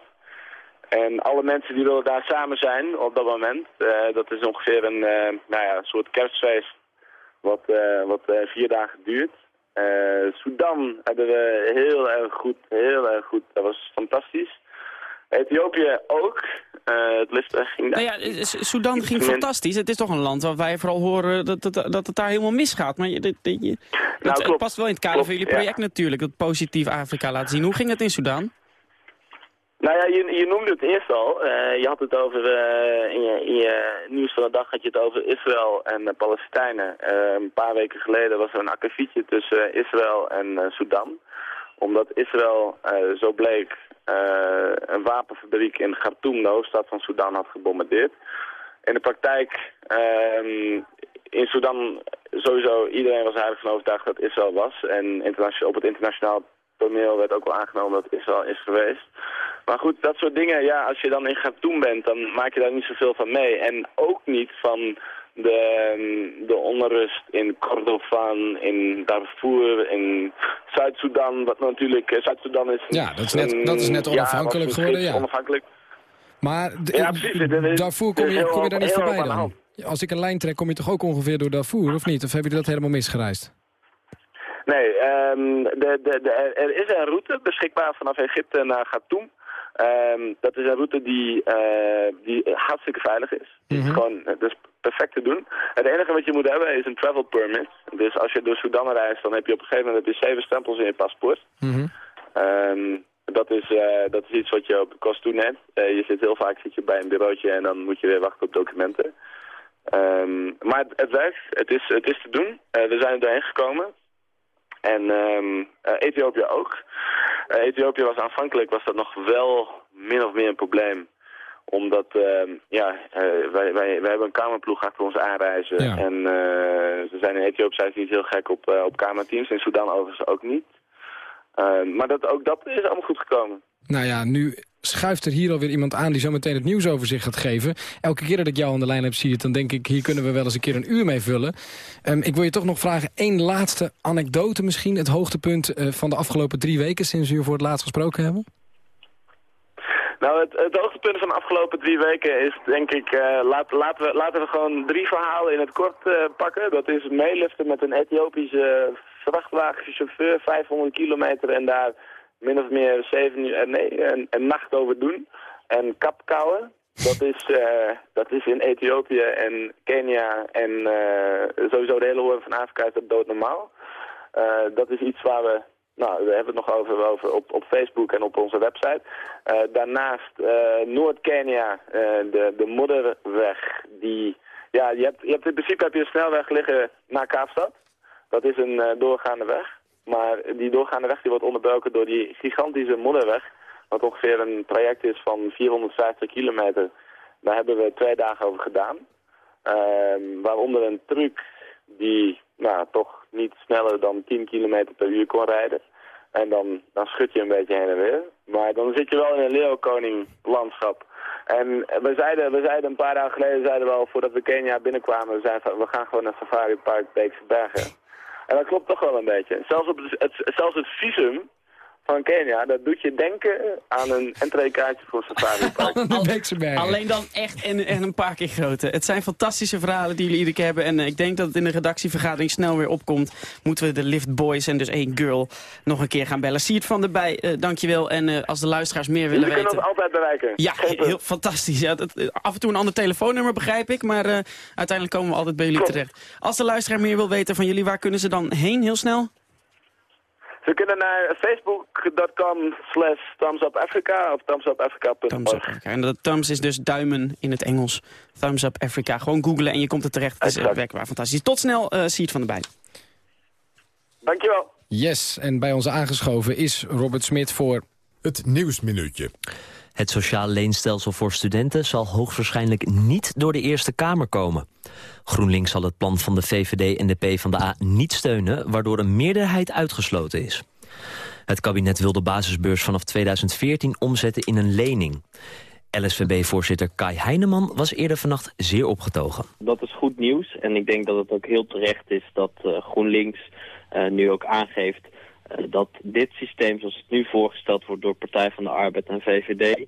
En alle mensen die willen daar samen zijn op dat moment, eh, dat is ongeveer een eh, nou ja, soort kerstfeest wat, eh, wat vier dagen duurt. Sudan hebben we heel erg goed, heel erg goed, dat was fantastisch. Ethiopië ook. Uh, het liften ging daar... Nou ja, Sudan ging fantastisch. Het is toch een land waar wij vooral horen dat, dat, dat het daar helemaal misgaat. Maar je, dat, je, nou, het past wel in het kader van jullie project natuurlijk. Dat positief Afrika laten zien. Hoe ging het in Sudan? Nou ja, je, je noemde het eerst al. Uh, je had het over, uh, in, je, in je nieuws van de dag had je het over Israël en de Palestijnen. Een paar weken geleden was er een akkefietje tussen Israël en Sudan. Omdat Israël, zo bleek, een wapenfabriek in Khartoum, de hoofdstad van Sudan, had gebombardeerd. In de praktijk, ehm, in Sudan, sowieso, iedereen was eigenlijk van overtuigd dat Israël was. En op het internationaal toneel werd ook wel aangenomen dat Israël is geweest. Maar goed, dat soort dingen, ja, als je dan in Khartoum bent, dan maak je daar niet zoveel van mee. En ook niet van de, de onrust in Kordofan, in Darfur, in Zuid-Soedan, wat natuurlijk, eh, Zuid-Soedan is... Ja, dat is net, dat is net onafhankelijk geworden, ja. Onafhankelijk. Maar ja, Darfur kom je, kom je daar niet voorbij dan? Als ik een lijn trek, kom je toch ook ongeveer door Darfur, of niet? Of heb je dat helemaal misgereisd? Nee, um, de, de, de, er is een route beschikbaar vanaf Egypte naar Khartoum. Um, dat is een route die, uh, die hartstikke veilig is. Mm -hmm. is gewoon, dat is perfect te doen. Het enige wat je moet hebben is een travel permit. Dus als je door Sudan reist, dan heb je op een gegeven moment heb je zeven stempels in je paspoort. Mm -hmm. um, dat, is, uh, dat is iets wat je op kost toeneemt. Uh, je zit heel vaak zit je bij een bureautje en dan moet je weer wachten op documenten. Um, maar het, het, werkt, het is, het is te doen. we zijn er doorheen gekomen. En um, Ethiopië ook. Uh, Ethiopië was aanvankelijk was dat nog wel min of meer een probleem omdat, uh, ja, uh, wij, wij, wij hebben een kamerploeg achter ons aanreizen. Ja. En uh, ze zijn in Ethiopië zijn ze niet heel gek op, op kamerteams. In Sudan overigens ook niet. maar dat, ook dat is allemaal goed gekomen. Nou ja, nu schuift er hier alweer iemand aan die zo meteen het nieuws over zich gaat geven. Elke keer dat ik jou aan de lijn heb, zie je het, dan denk ik... hier kunnen we wel eens een keer een uur mee vullen. Um, ik wil je toch nog vragen, één laatste anekdote misschien. Het hoogtepunt uh, van de afgelopen drie weken sinds u voor het laatst gesproken hebben? Nou, het, het hoogtepunt van de afgelopen drie weken is denk ik... Uh, laat, laten, we, laten we gewoon drie verhalen in het kort uh, pakken. Dat is meeliften met een Ethiopische vrachtwagenchauffeur, 500 kilometer en daar min of meer zeven uur, nee, een, een nacht over doen. En kapkouwen, dat is, uh, dat is in Ethiopië en Kenia en uh, sowieso de hele hoorn van Afrika is dat doodnormaal. Dat is iets waar we, nou, we hebben het nog over, over op, op Facebook en op onze website. daarnaast Noord-Kenia, de, de modderweg, die, ja, je hebt, je hebt in principe heb je een snelweg liggen naar Kaapstad. Dat is een doorgaande weg. Maar die doorgaande weg die wordt onderbroken door die gigantische modderweg. Wat ongeveer een traject is van 450 kilometer. Daar hebben we twee dagen over gedaan. Uh, waaronder een truck die nou, toch niet sneller dan 10 kilometer per uur kon rijden. En dan, dan schud je een beetje heen en weer. Maar dan zit je wel in een leeuwkoning landschap. En we zeiden, we zeiden een paar dagen geleden, zeiden we al voordat we Kenia binnenkwamen, we, zeiden, we gaan gewoon naar Safari Park Beekse Bergen. En dat klopt toch wel een beetje. Zelfs, op het, zelfs het visum van Kenia, dat doet je denken aan een entreekaartje voor Safari (laughs) Park. Alleen dan echt en, en een paar keer groter. Het zijn fantastische verhalen die jullie iedere keer hebben. En eh, ik denk dat het in de redactievergadering snel weer opkomt. Moeten we de Lift Boys en dus één girl nog een keer gaan bellen. Siert van erbij, uh, dankjewel. En uh, als de luisteraars meer willen weten... We kunnen ons altijd bereiken. Ja, heel, fantastisch. Ja, dat, af en toe een ander telefoonnummer begrijp ik. Maar uiteindelijk komen we altijd bij jullie terecht. Als de luisteraar meer wil weten van jullie, waar kunnen ze dan heen heel snel? Ze kunnen naar facebook.com slash thumbsupafrica of thumbsupafrica.org. En dat thumbs is dus duimen in het Engels. Thumbs Up Africa. Gewoon googlen en je komt er terecht. Het is werkbaar fantastisch. Tot snel, uh, Siert van der Bij. Dankjewel. Yes, en bij ons aangeschoven is Robert Smit voor... Het Nieuwsminuutje. Het sociaal leenstelsel voor studenten zal hoogstwaarschijnlijk niet door de Eerste Kamer komen. GroenLinks zal het plan van de VVD en de PvdA niet steunen... waardoor een meerderheid uitgesloten is. Het kabinet wil de basisbeurs vanaf 2014 omzetten in een lening. LSVB-voorzitter Kai Heineman was eerder vannacht zeer opgetogen. Dat is goed nieuws en ik denk dat het ook heel terecht is dat uh, GroenLinks uh, nu ook aangeeft eh, dat dit systeem zoals het nu voorgesteld wordt door Partij van de Arbeid en VVD, uh,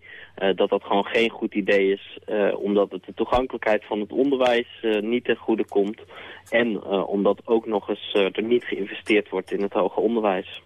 dat dat gewoon geen goed idee is, uh, omdat het de toegankelijkheid van het onderwijs niet ten goede komt en omdat ook nog eens er niet geïnvesteerd wordt in het hoger onderwijs.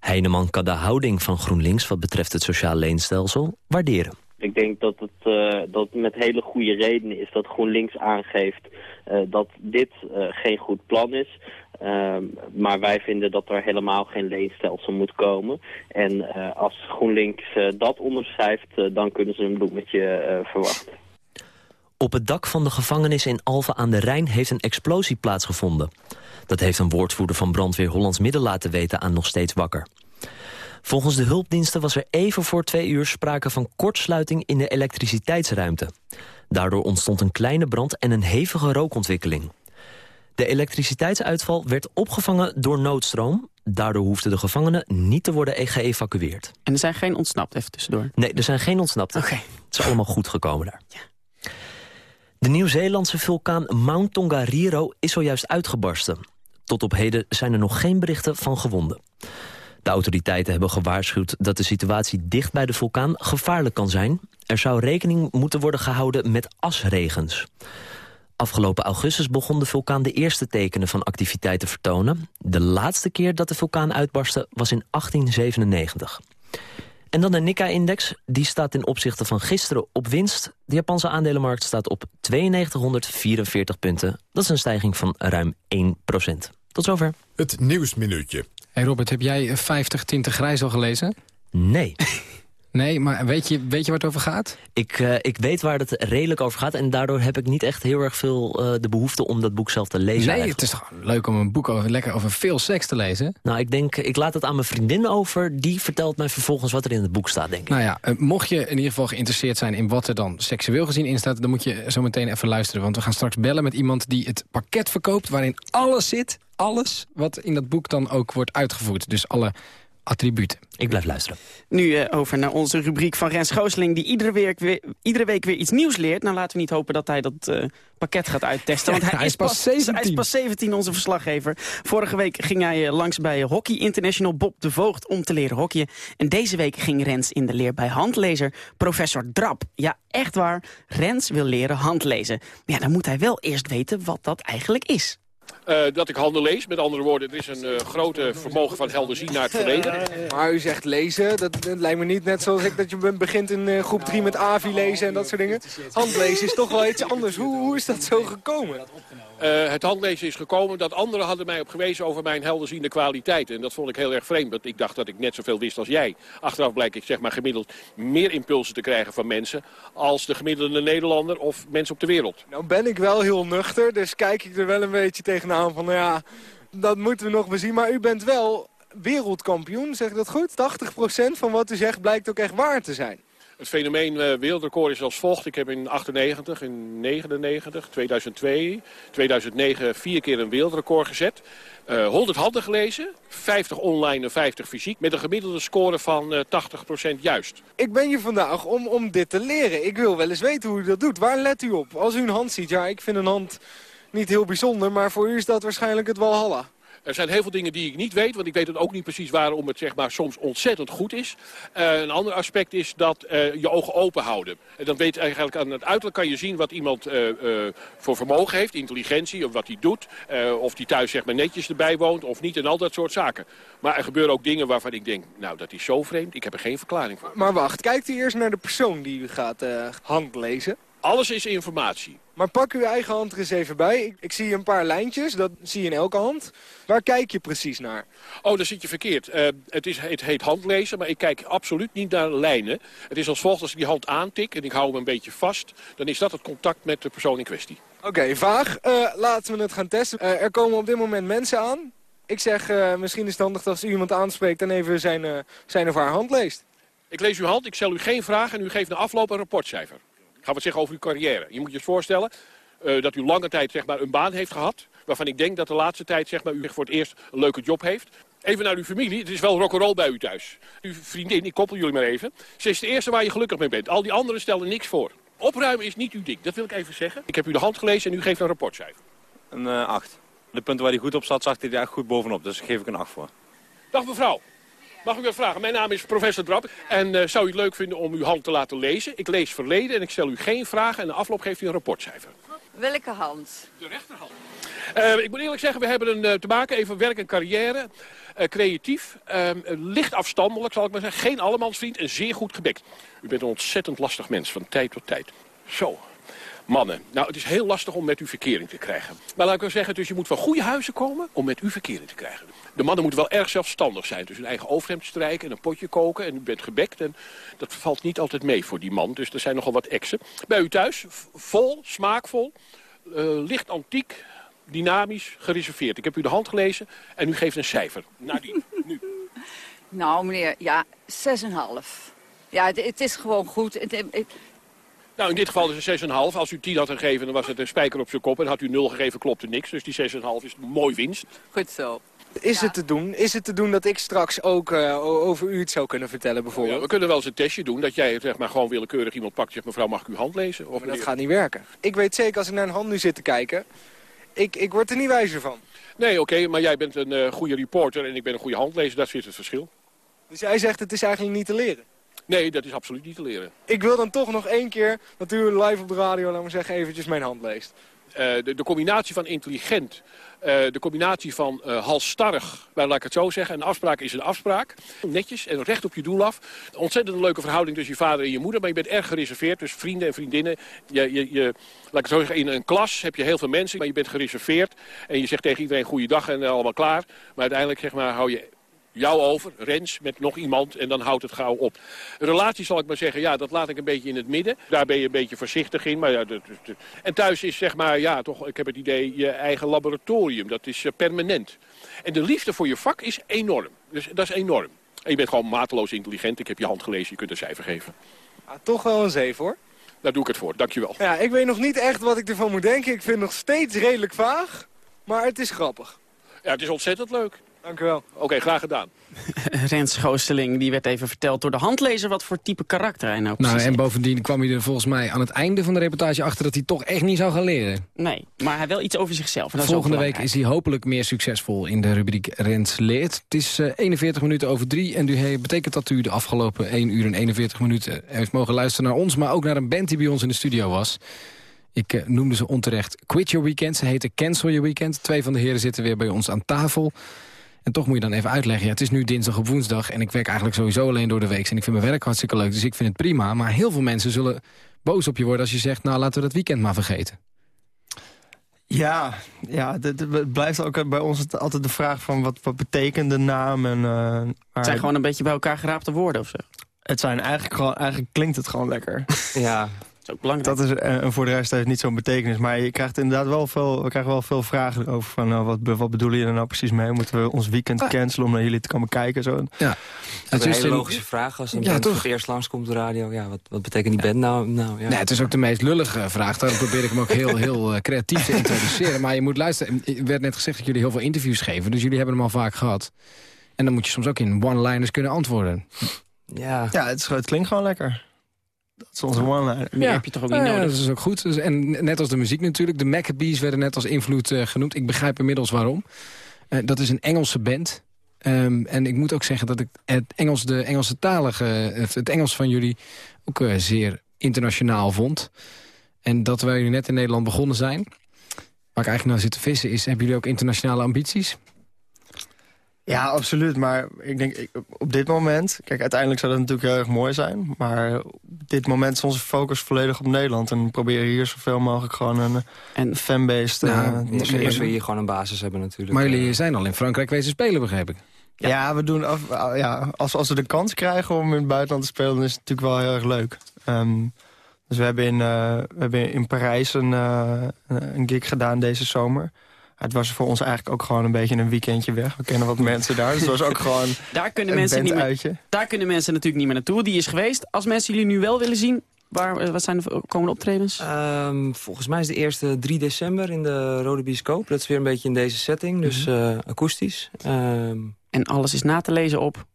Heineman kan de houding van GroenLinks wat betreft het sociaal leenstelsel waarderen. Ik denk dat het uh, dat met hele goede redenen is dat GroenLinks aangeeft uh, dat dit uh, geen goed plan is. Ehm, maar wij vinden dat er helemaal geen leenstelsel moet komen. En als GroenLinks dat onderschrijft, dan kunnen ze een bloemetje verwachten. Op het dak van de gevangenis in Alphen aan de Rijn heeft een explosie plaatsgevonden. Dat heeft een woordvoerder van brandweer Hollands Midden laten weten aan Nog Steeds Wakker. Volgens de hulpdiensten was er even voor twee uur sprake van kortsluiting in de elektriciteitsruimte. Daardoor ontstond een kleine brand en een hevige rookontwikkeling. De elektriciteitsuitval werd opgevangen door noodstroom. Daardoor hoefden de gevangenen niet te worden geëvacueerd. En er zijn geen ontsnapt, even tussendoor? Nee, er zijn geen ontsnapt. Oké. Het is allemaal goed gekomen daar. Ja. De Nieuw-Zeelandse vulkaan Mount Tongariro is zojuist uitgebarsten. Tot op heden zijn er nog geen berichten van gewonden. De autoriteiten hebben gewaarschuwd dat de situatie dicht bij de vulkaan gevaarlijk kan zijn. Er zou rekening moeten worden gehouden met asregens. Afgelopen augustus begon de vulkaan de eerste tekenen van activiteit te vertonen. De laatste keer dat de vulkaan uitbarstte was in 1897. En dan de Nikkei-index. Die staat ten opzichte van gisteren op winst. De Japanse aandelenmarkt staat op 9244 punten. Dat is een stijging van ruim 1% Tot zover. Het Nieuwsminuutje. Hey Robert, heb jij 50 Tinten Grijs al gelezen? Nee. (laughs) Nee, maar weet je, weet je waar het over gaat? Ik, uh, ik weet waar het redelijk over gaat. En daardoor heb ik niet echt heel erg veel uh, de behoefte om dat boek zelf te lezen. Nee, eigenlijk. het is toch leuk om een boek over, lekker over veel seks te lezen? Nou, ik denk, ik laat het aan mijn vriendin over. Die vertelt mij vervolgens wat er in het boek staat, denk ik. Nou ja, uh, mocht je in ieder geval geïnteresseerd zijn in wat er dan seksueel gezien in staat... dan moet je zo meteen even luisteren. Want we gaan straks bellen met iemand die het pakket verkoopt... waarin alles zit, alles wat in dat boek dan ook wordt uitgevoerd. Dus alle attributen. Ik blijf luisteren. Nu uh, over naar onze rubriek van Rens Gooseling... die iedere week, weer, iedere week weer iets nieuws leert. Nou, laten we niet hopen dat hij dat uh, pakket gaat uittesten. Want hij, hij is pas 17. Hij is pas 17, onze verslaggever. Vorige week ging hij uh, langs bij Hockey International Bob de Voogd... om te leren hockeyen. En deze week ging Rens in de leer bij handlezer professor Drap. Ja, echt waar. Rens wil leren handlezen. Maar ja, dan moet hij wel eerst weten wat dat eigenlijk is. Uh, dat ik handen lees. Met andere woorden, er is een uh, grote vermogen van helder zien naar het verleden. Maar u zegt lezen, dat, lijkt me niet net zoals ik dat je begint in uh, groep 3 met AVI lezen en dat soort dingen. Handlezen is toch wel iets anders. Hoe, hoe is dat zo gekomen? Uh, het handlezen is gekomen dat anderen hadden mij op gewezen over mijn helderziende kwaliteiten. En dat vond ik heel erg vreemd, want ik dacht dat ik net zoveel wist als jij. Achteraf blijk ik zeg maar gemiddeld meer impulsen te krijgen van mensen... als de gemiddelde Nederlander of mensen op de wereld. Nou ben ik wel heel nuchter, dus kijk ik er wel een beetje tegenaan van... nou ja, dat moeten we nog bezien. Maar u bent wel wereldkampioen, zeg dat goed? 80% van wat u zegt blijkt ook echt waar te zijn. Het fenomeen uh, wereldrecord is als volgt. Ik heb in 98, in 99, 2002, 2009 vier keer een wereldrecord gezet. Uh, 100 handen gelezen, 50 online en 50 fysiek... met een gemiddelde score van uh, 80% juist. Ik ben hier vandaag om, om dit te leren. Ik wil wel eens weten hoe u dat doet. Waar let u op? Als u een hand ziet, ja, ik vind een hand niet heel bijzonder... maar voor u is dat waarschijnlijk het Walhalla. Er zijn heel veel dingen die ik niet weet, want ik weet het ook niet precies waarom het zeg maar, soms ontzettend goed is. Uh, een ander aspect is dat uh, je ogen open houden. En dan weet eigenlijk aan het uiterlijk kan je zien wat iemand uh, voor vermogen heeft, intelligentie, of wat hij doet. of hij thuis zeg maar, netjes erbij woont of niet en al dat soort zaken. Maar er gebeuren ook dingen waarvan ik denk, nou dat is zo vreemd, ik heb er geen verklaring voor. Maar wacht, kijkt u eerst naar de persoon die u gaat handlezen? Alles is informatie. Maar pak uw eigen hand er eens even bij. Ik, ik, zie een paar lijntjes, dat zie je in elke hand. Waar kijk je precies naar? Oh, daar zit je verkeerd. Uh, het, is, het heet handlezen, maar ik kijk absoluut niet naar lijnen. Het is als volgt, als ik die hand aantik en ik hou hem een beetje vast... dan is dat het contact met de persoon in kwestie. Oké, okay, vaag. Uh, laten we het gaan testen. Uh, er komen op dit moment mensen aan. Ik zeg, misschien is het handig als u iemand aanspreekt... en even zijn, zijn of haar hand leest. Ik lees uw hand, ik stel u geen vraag en u geeft na afloop een rapportcijfer. Ik ga wat zeggen over uw carrière. Je moet je eens voorstellen uh, dat u lange tijd zeg maar, een baan heeft gehad... waarvan ik denk dat de laatste tijd zeg maar, u voor het eerst een leuke job heeft. Even naar uw familie. Het is wel rock'n'roll bij u thuis. Uw vriendin, ik koppel jullie maar even. Ze is de eerste waar je gelukkig mee bent. Al die anderen stellen niks voor. Opruimen is niet uw ding, dat wil ik even zeggen. Ik heb u de hand gelezen en u geeft een rapportcijfer. Een 8. Uh, de punten waar hij goed op zat, zag hij er echt goed bovenop. Dus daar geef ik een 8 voor. Dag mevrouw. Mag ik u vragen? Mijn naam is professor Drap. En uh, zou u het leuk vinden om uw hand te laten lezen? Ik lees verleden en ik stel u geen vragen. En de afloop geeft u een rapportcijfer. Welke hand? De rechterhand. Eh, ik moet eerlijk zeggen, we hebben een, eh, te maken even werk en carrière. Eh, creatief, ehm, licht afstandelijk zal ik maar zeggen. Geen allemansvriend en zeer goed gebekt. U bent een ontzettend lastig mens van tijd tot tijd. Zo, mannen. Nou, het is heel lastig om met u verkering te krijgen. Maar laat ik wel zeggen, dus je moet van goede huizen komen om met u verkering te krijgen. De mannen moeten wel erg zelfstandig zijn. Dus hun eigen overhemd strijken en een potje koken en u bent gebekt. En dat valt niet altijd mee voor die man. Dus er zijn nogal wat exen. Bij u thuis, vol, smaakvol, eh, licht antiek, dynamisch, gereserveerd. Ik heb u de hand gelezen en u geeft een cijfer. Nadien, nu. (laughs) Nou, meneer, ja, 6,5. Ja, het, is gewoon goed. Nou, in dit geval is het 6,5. Als u 10 had gegeven, dan was het een spijker op zijn kop. En had u 0 gegeven, klopte niks. Dus die 6,5 is een mooi winst. goed zo. Is het te doen? Is het te doen dat ik straks ook eh, over u het zou kunnen vertellen bijvoorbeeld? Ja, we kunnen wel eens een testje doen. Dat jij zeg maar, gewoon willekeurig iemand pakt en zegt... mevrouw, mag ik uw hand lezen? Of Maar dat gaat niet werken. Ik weet zeker als ik naar een hand nu zit te kijken, ik, ik word er niet wijzer van. Nee, oké, maar jij bent een eh, goede reporter en ik ben een goede handlezer. Dat zit het verschil. Dus jij zegt het is eigenlijk niet te leren. Nee, dat is absoluut niet te leren. Ik wil dan toch nog één keer, dat u live op de radio, laat maar zeggen, eventjes mijn hand leest. Eh, de, de combinatie van intelligent, eh, de combinatie van eh halstarrig, maar laat ik het zo zeggen. Een afspraak is een afspraak. Netjes en recht op je doel af. Een ontzettend leuke verhouding tussen je vader en je moeder. Maar je bent erg gereserveerd, dus vrienden en vriendinnen. Je, je, je, laat ik het zo zeggen, in een klas heb je heel veel mensen, maar je bent gereserveerd. En je zegt tegen iedereen goeiedag en allemaal klaar. Maar uiteindelijk zeg maar, hou je jou over, Rens, met nog iemand en dan houdt het gauw op. Een relatie zal ik maar zeggen, ja, dat laat ik een beetje in het midden. Daar ben je een beetje voorzichtig in. Maar ja, dat, dat- dat- En thuis is zeg maar, ja, toch, ik heb het idee, je eigen laboratorium. Dat is eh, permanent. En de liefde voor je vak is enorm. Dus dat is enorm. En je bent gewoon mateloos intelligent. Ik heb je hand gelezen, je kunt een cijfer geven. Ah, toch wel een zeven hoor. Daar doe ik het voor, dankjewel. Ja, ik weet nog niet echt wat ik ervan moet denken. Ik vind het nog steeds redelijk vaag, maar het is grappig. Ja, het is ontzettend leuk. Dank u wel. Oké, graag gedaan. (laughs) Rens Goosteling, die werd even verteld door de handlezer... wat voor type karakter hij nou precies Nou, en bovendien kwam hij er volgens mij aan het einde van de reportage achter... dat hij toch echt niet zou gaan leren. Nee, maar hij wel iets over zichzelf. is Volgende week is hij hopelijk meer succesvol in de rubriek Rens leert. Het is eh, 41 minuten over drie en dat betekent dat u de afgelopen 1 uur en 41 minuten heeft mogen luisteren naar ons... maar ook naar een band die bij ons in de studio was. Ik eh, noemde ze onterecht Quit Your Weekend. Ze heette Cancel Your Weekend. Twee van de heren zitten weer bij ons aan tafel. En toch moet je dan even uitleggen. Ja, het is nu dinsdag op woensdag en ik werk eigenlijk sowieso alleen door de week. En ik vind mijn werk hartstikke leuk, dus ik vind het prima. Maar heel veel mensen zullen boos op je worden als je zegt... nou, laten we dat weekend maar vergeten. Ja, ja het, blijft ook bij ons altijd de vraag van wat, wat betekent de naam. En, eh, Het zijn gewoon een beetje bij elkaar geraapte woorden of zo. het zijn eigenlijk, gewoon, eigenlijk klinkt het gewoon lekker. Ja, (laughs) Dat is ook belangrijk. Dat is, eh, voor de rest niet zo'n betekenis. Maar je krijgt inderdaad wel veel, we krijgen wel veel vragen over. Van, nou, wat, wat bedoelen jullie er nou precies mee? Moeten we ons weekend cancelen om naar jullie te komen kijken? Zo. Ja. dat is een hele logische vraag. Als een Ja, band toch? voor het eerst langskomt op de radio. Ja, wat, wat betekent die band nou? nou ja. Nee, het is ook de meest lullige vraag. Daarom probeer ik hem ook heel, heel eh, creatief te introduceren. Maar je moet luisteren. Er werd net gezegd dat jullie heel veel interviews geven. Dus jullie hebben hem al vaak gehad. En dan moet je soms ook in one-liners kunnen antwoorden. ja. Ja, het, is, het klinkt gewoon lekker. Dat is onze one-liner. Meer heb je toch ook niet ja, nodig. dat is ook goed. Dus, en net als de muziek natuurlijk. De Maccabees werden net als invloed eh, genoemd. Ik begrijp inmiddels waarom. Eh, dat is een Engelse band. Ehm, en ik moet ook zeggen dat ik het Engels, de Engelse talige, het, het Engels van jullie ook eh, zeer internationaal vond. En dat wij jullie net in Nederland begonnen zijn. Waar ik eigenlijk naar zit te vissen is, hebben jullie ook internationale ambities? Ja, absoluut. Maar ik denk ik- op dit moment... Kijk, uiteindelijk zou dat natuurlijk heel erg mooi zijn. Maar op dit moment is onze focus volledig op Nederland. En we proberen hier zoveel mogelijk gewoon een, En fanbase te, Nou, te Eerst creëren. wil je hier gewoon een basis hebben natuurlijk. Maar jullie Eh, zijn al in Frankrijk wezen spelen, begreep ik. Ja, we doen af, ja als, als we de kans krijgen om in het buitenland te spelen... dan is het natuurlijk wel heel erg leuk. Ehm, dus we hebben in, eh, we hebben in Parijs een, eh, een gig gedaan deze zomer. Het was voor ons eigenlijk ook gewoon een beetje een weekendje weg. We kennen wat mensen daar, dus het was ook (laughs) gewoon daar kunnen, een mensen niet meer, daar kunnen mensen natuurlijk niet meer naartoe. Die is geweest. Als mensen jullie nu wel willen zien, waar, eh, wat zijn de komende optredens? ehm, volgens mij is de eerste 3 december in de Rode Bioscoop. Dat is weer een beetje in deze setting, dus eh, akoestisch. Ehm En alles is na te lezen op...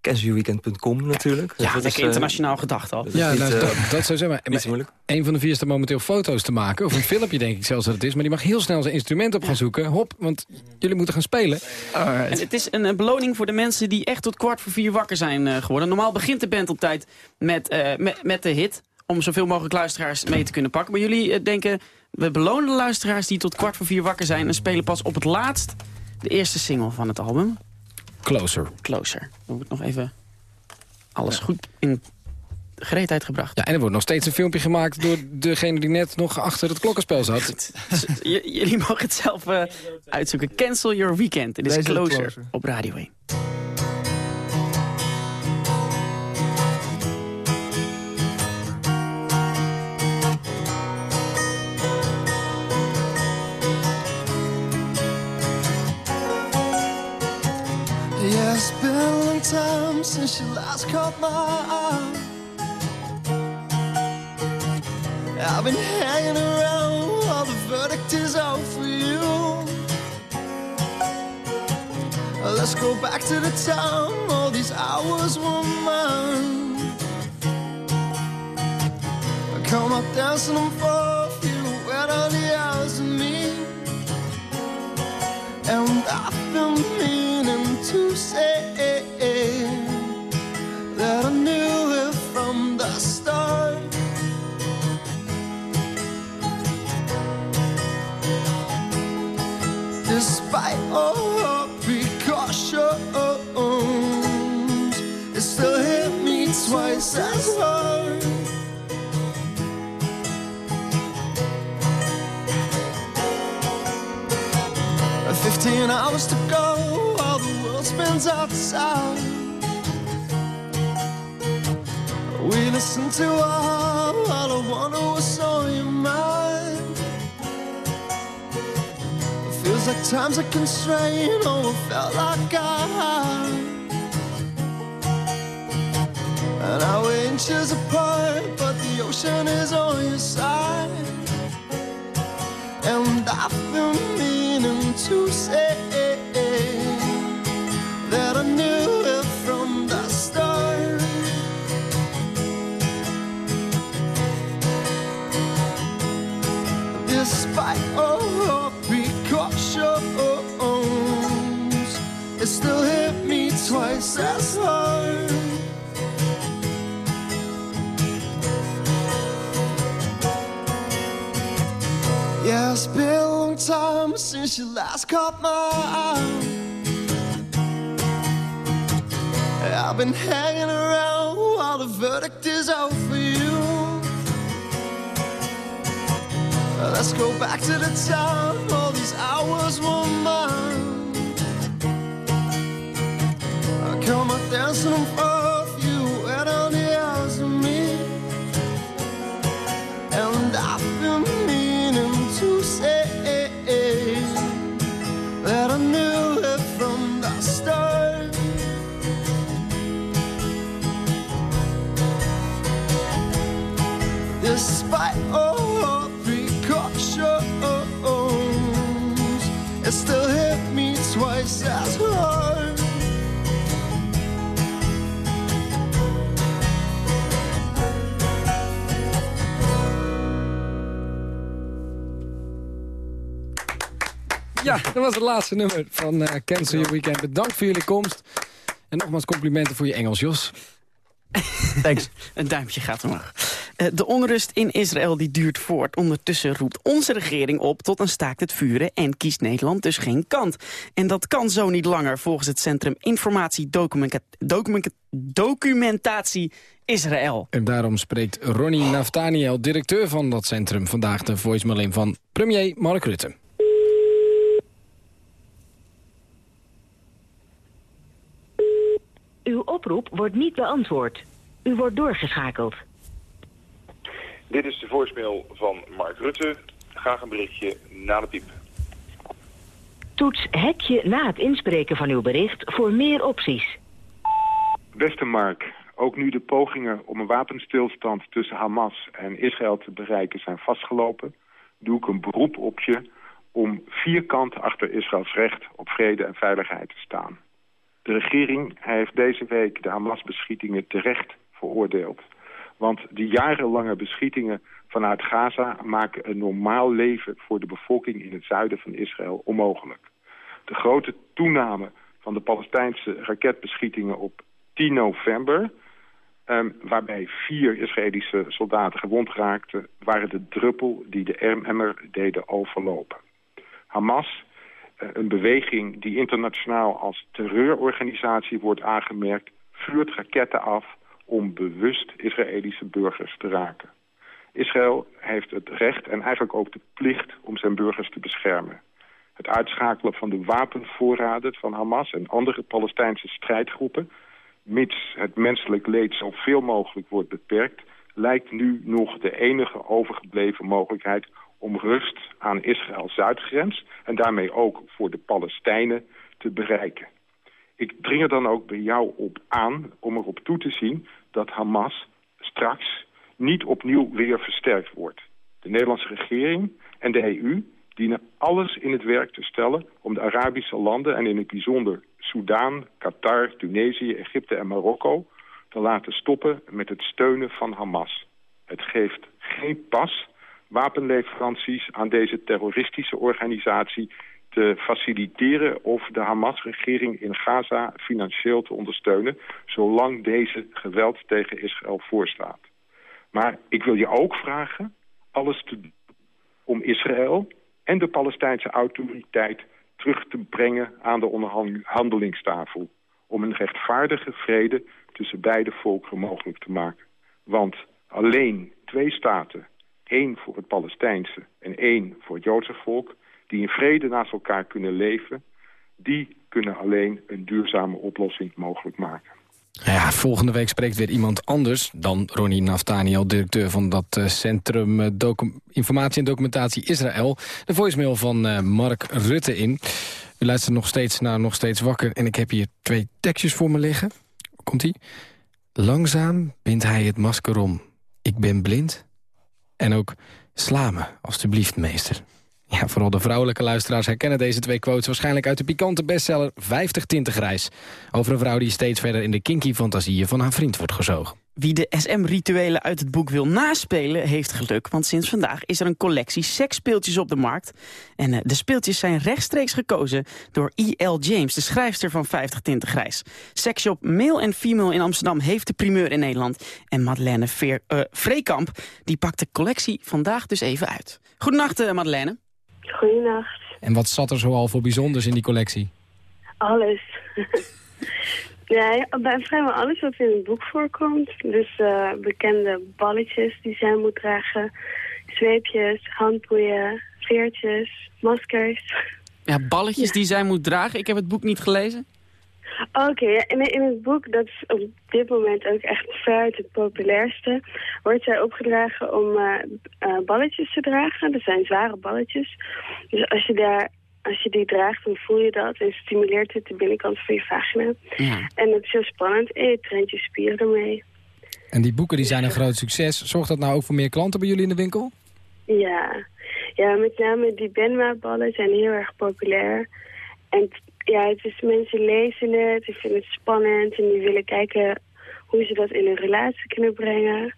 casualweekend.com natuurlijk. Dus Ja, dat is, lekker eh, internationaal gedacht al. dat is Ja, niet, nou, eh, dat, dat zou zeggen. niet zo moeilijk. Een van de vier staat momenteel foto's te maken. Of een filmpje denk ik zelfs dat het is. Maar die mag heel snel zijn instrument op gaan zoeken. Hop, want jullie moeten gaan spelen. En het is een, eh, beloning voor de mensen die echt tot kwart voor vier wakker zijn eh, geworden. Normaal begint de band op tijd met, eh, met, met de hit. Om zoveel mogelijk luisteraars mee te kunnen pakken. Maar jullie denken, We belonen de luisteraars die tot kwart voor vier wakker zijn... en spelen pas op het laatst de eerste single van het album. Closer. Closer. Dan moet nog even alles goed in gereedheid gebracht. Ja, en er wordt nog steeds een filmpje gemaakt door degene die net nog achter het klokkenspel zat. (laughs) Jullie mogen het zelf eh, uitzoeken. Cancel Your Weekend. Dit is Closer, Closer. op Radio 1. It's been a long time since you last caught my eye. I've been hanging around while the verdict is out for you. Let's go back to the time all these hours were mine. I come up dancing on for you, wet on the hours of me. And I've been meaning to say that I knew it from the start. Despite all her precautions, it still hit me twice as hard. Fifteen hours to world spins outside. We listen to all, all I wonder what's on your mind. It feels like time's a constraint, oh, it felt like I. And now we're inches apart, but the ocean is on your side. And I've been meaning to say that I knew it from the start. Despite all her precautions, it still hit me twice as hard. Yeah, it's been a long time since you last caught my eye. I've been hanging around while the verdict is out for you. Let's go back to the time all these hours were mine. I come on, dancing on perfume, Ja, dat was het laatste nummer van eh Cancel Your Weekend. Bedankt voor jullie komst. En nogmaals complimenten voor je Engels, Jos. (laughs) Thanks. Een duimpje gaat omhoog. Eh, De onrust in Israël die duurt voort. Ondertussen roept onze regering op tot een staakt het vuren... en kiest Nederland dus geen kant. En dat kan zo niet langer volgens het Centrum Informatie Documenta- Documenta- Documentatie Israël. En daarom spreekt Ronnie Naftaniel, directeur van dat centrum... vandaag de voicemail in van premier Mark Rutte. Uw oproep wordt niet beantwoord. U wordt doorgeschakeld. Dit is de voicemail van Mark Rutte. Graag een berichtje na de piep. Toets hekje na het inspreken van uw bericht voor meer opties. Beste Mark, ook nu de pogingen om een wapenstilstand tussen Hamas en Israël te bereiken zijn vastgelopen, doe ik een beroep op je om vierkant achter Israëls recht op vrede en veiligheid te staan. De regering heeft deze week de Hamas-beschietingen terecht veroordeeld. Want die jarenlange beschietingen vanuit Gaza maken een normaal leven voor de bevolking in het zuiden van Israël onmogelijk. De grote toename van de Palestijnse raketbeschietingen op 10 november ehm, waarbij vier Israëlische soldaten gewond raakten... waren de druppel die de emmer deden overlopen. Hamas, een beweging die internationaal als terreurorganisatie wordt aangemerkt... vuurt raketten af om bewust Israëlische burgers te raken. Israël heeft het recht en eigenlijk ook de plicht om zijn burgers te beschermen. Het uitschakelen van de wapenvoorraden van Hamas en andere Palestijnse strijdgroepen... mits het menselijk leed zoveel mogelijk wordt beperkt... lijkt nu nog de enige overgebleven mogelijkheid om rust aan Israëls zuidgrens... en daarmee ook voor de Palestijnen te bereiken. Ik dring er dan ook bij jou op aan om erop toe te zien dat Hamas straks niet opnieuw weer versterkt wordt. De Nederlandse regering en de EU dienen alles in het werk te stellen om de Arabische landen en in het bijzonder Soudaan, Qatar, Tunesië, Egypte en Marokko te laten stoppen met het steunen van Hamas. Het geeft geen pas wapenleveranties aan deze terroristische organisatie te faciliteren of de Hamas-regering in Gaza financieel te ondersteunen... zolang deze geweld tegen Israël voorstaat. Maar ik wil je ook vragen alles te doen om Israël en de Palestijnse autoriteit terug te brengen aan de onderhandelingstafel. Om een rechtvaardige vrede tussen beide volkeren mogelijk te maken. Want alleen twee staten, één voor het Palestijnse en één voor het Joodse volk... die in vrede naast elkaar kunnen leven... die kunnen alleen een duurzame oplossing mogelijk maken. Nou ja, volgende week spreekt weer iemand anders dan Ronnie Naftaniel... directeur van dat uh, Centrum uh, Informatie en Documentatie Israël. De voicemail van uh, Mark Rutte in. U luistert nog steeds naar Nog Steeds Wakker... en ik heb hier twee tekstjes voor me liggen. Komt-ie? Langzaam bindt hij het masker om. Ik ben blind. En ook sla me, alstublieft, meester. Ja, vooral de vrouwelijke luisteraars herkennen deze twee quotes... waarschijnlijk uit de pikante bestseller 50 Tinten Grijs. Over een vrouw die steeds verder in de kinky fantasieën van haar vriend wordt gezogen. Wie de SM-rituelen uit het boek wil naspelen, heeft geluk. Want sinds vandaag is er een collectie seksspeeltjes op de markt. En uh, de speeltjes zijn rechtstreeks gekozen door E.L. James, de schrijfster van 50 Tinten Grijs. Sexshop Male en Female in Amsterdam heeft de primeur in Nederland. En Madeleine Veer, uh, Vreekamp die pakt de collectie vandaag dus even uit. Goedenacht, uh, Madeleine. Goedenacht. En wat zat er zoal voor bijzonders in die collectie? Alles. Ja, bij vrijwel alles wat in het boek voorkomt. Dus uh, bekende balletjes die zij moet dragen. Zweepjes, handboeien, veertjes, maskers. Ja, balletjes ja. die zij moet dragen? Ik heb het boek niet gelezen. Oké, okay, in, in het boek, dat is op dit moment ook echt veruit het populairste, wordt zij opgedragen om uh, uh, balletjes te dragen. Dat zijn zware balletjes. Dus als je, daar, als je die draagt, dan voel je dat en stimuleert het de binnenkant van je vagina. Ja. En het is heel spannend en je traint je spieren ermee. En die boeken die zijn een groot succes. Zorgt dat nou ook voor meer klanten bij jullie in de winkel? Ja, ja met name die Benma-ballen zijn heel erg populair. En ja, het is, mensen lezen het, die vinden het spannend en die willen kijken hoe ze dat in een relatie kunnen brengen.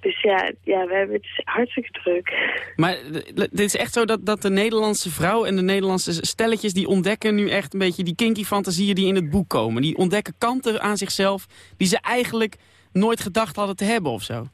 Dus ja, ja we hebben het hartstikke druk. Maar dit is echt zo dat, dat de Nederlandse vrouw en de Nederlandse stelletjes... die ontdekken nu echt een beetje die kinky fantasieën die in het boek komen. Die ontdekken kanten aan zichzelf die ze eigenlijk nooit gedacht hadden te hebben of zo.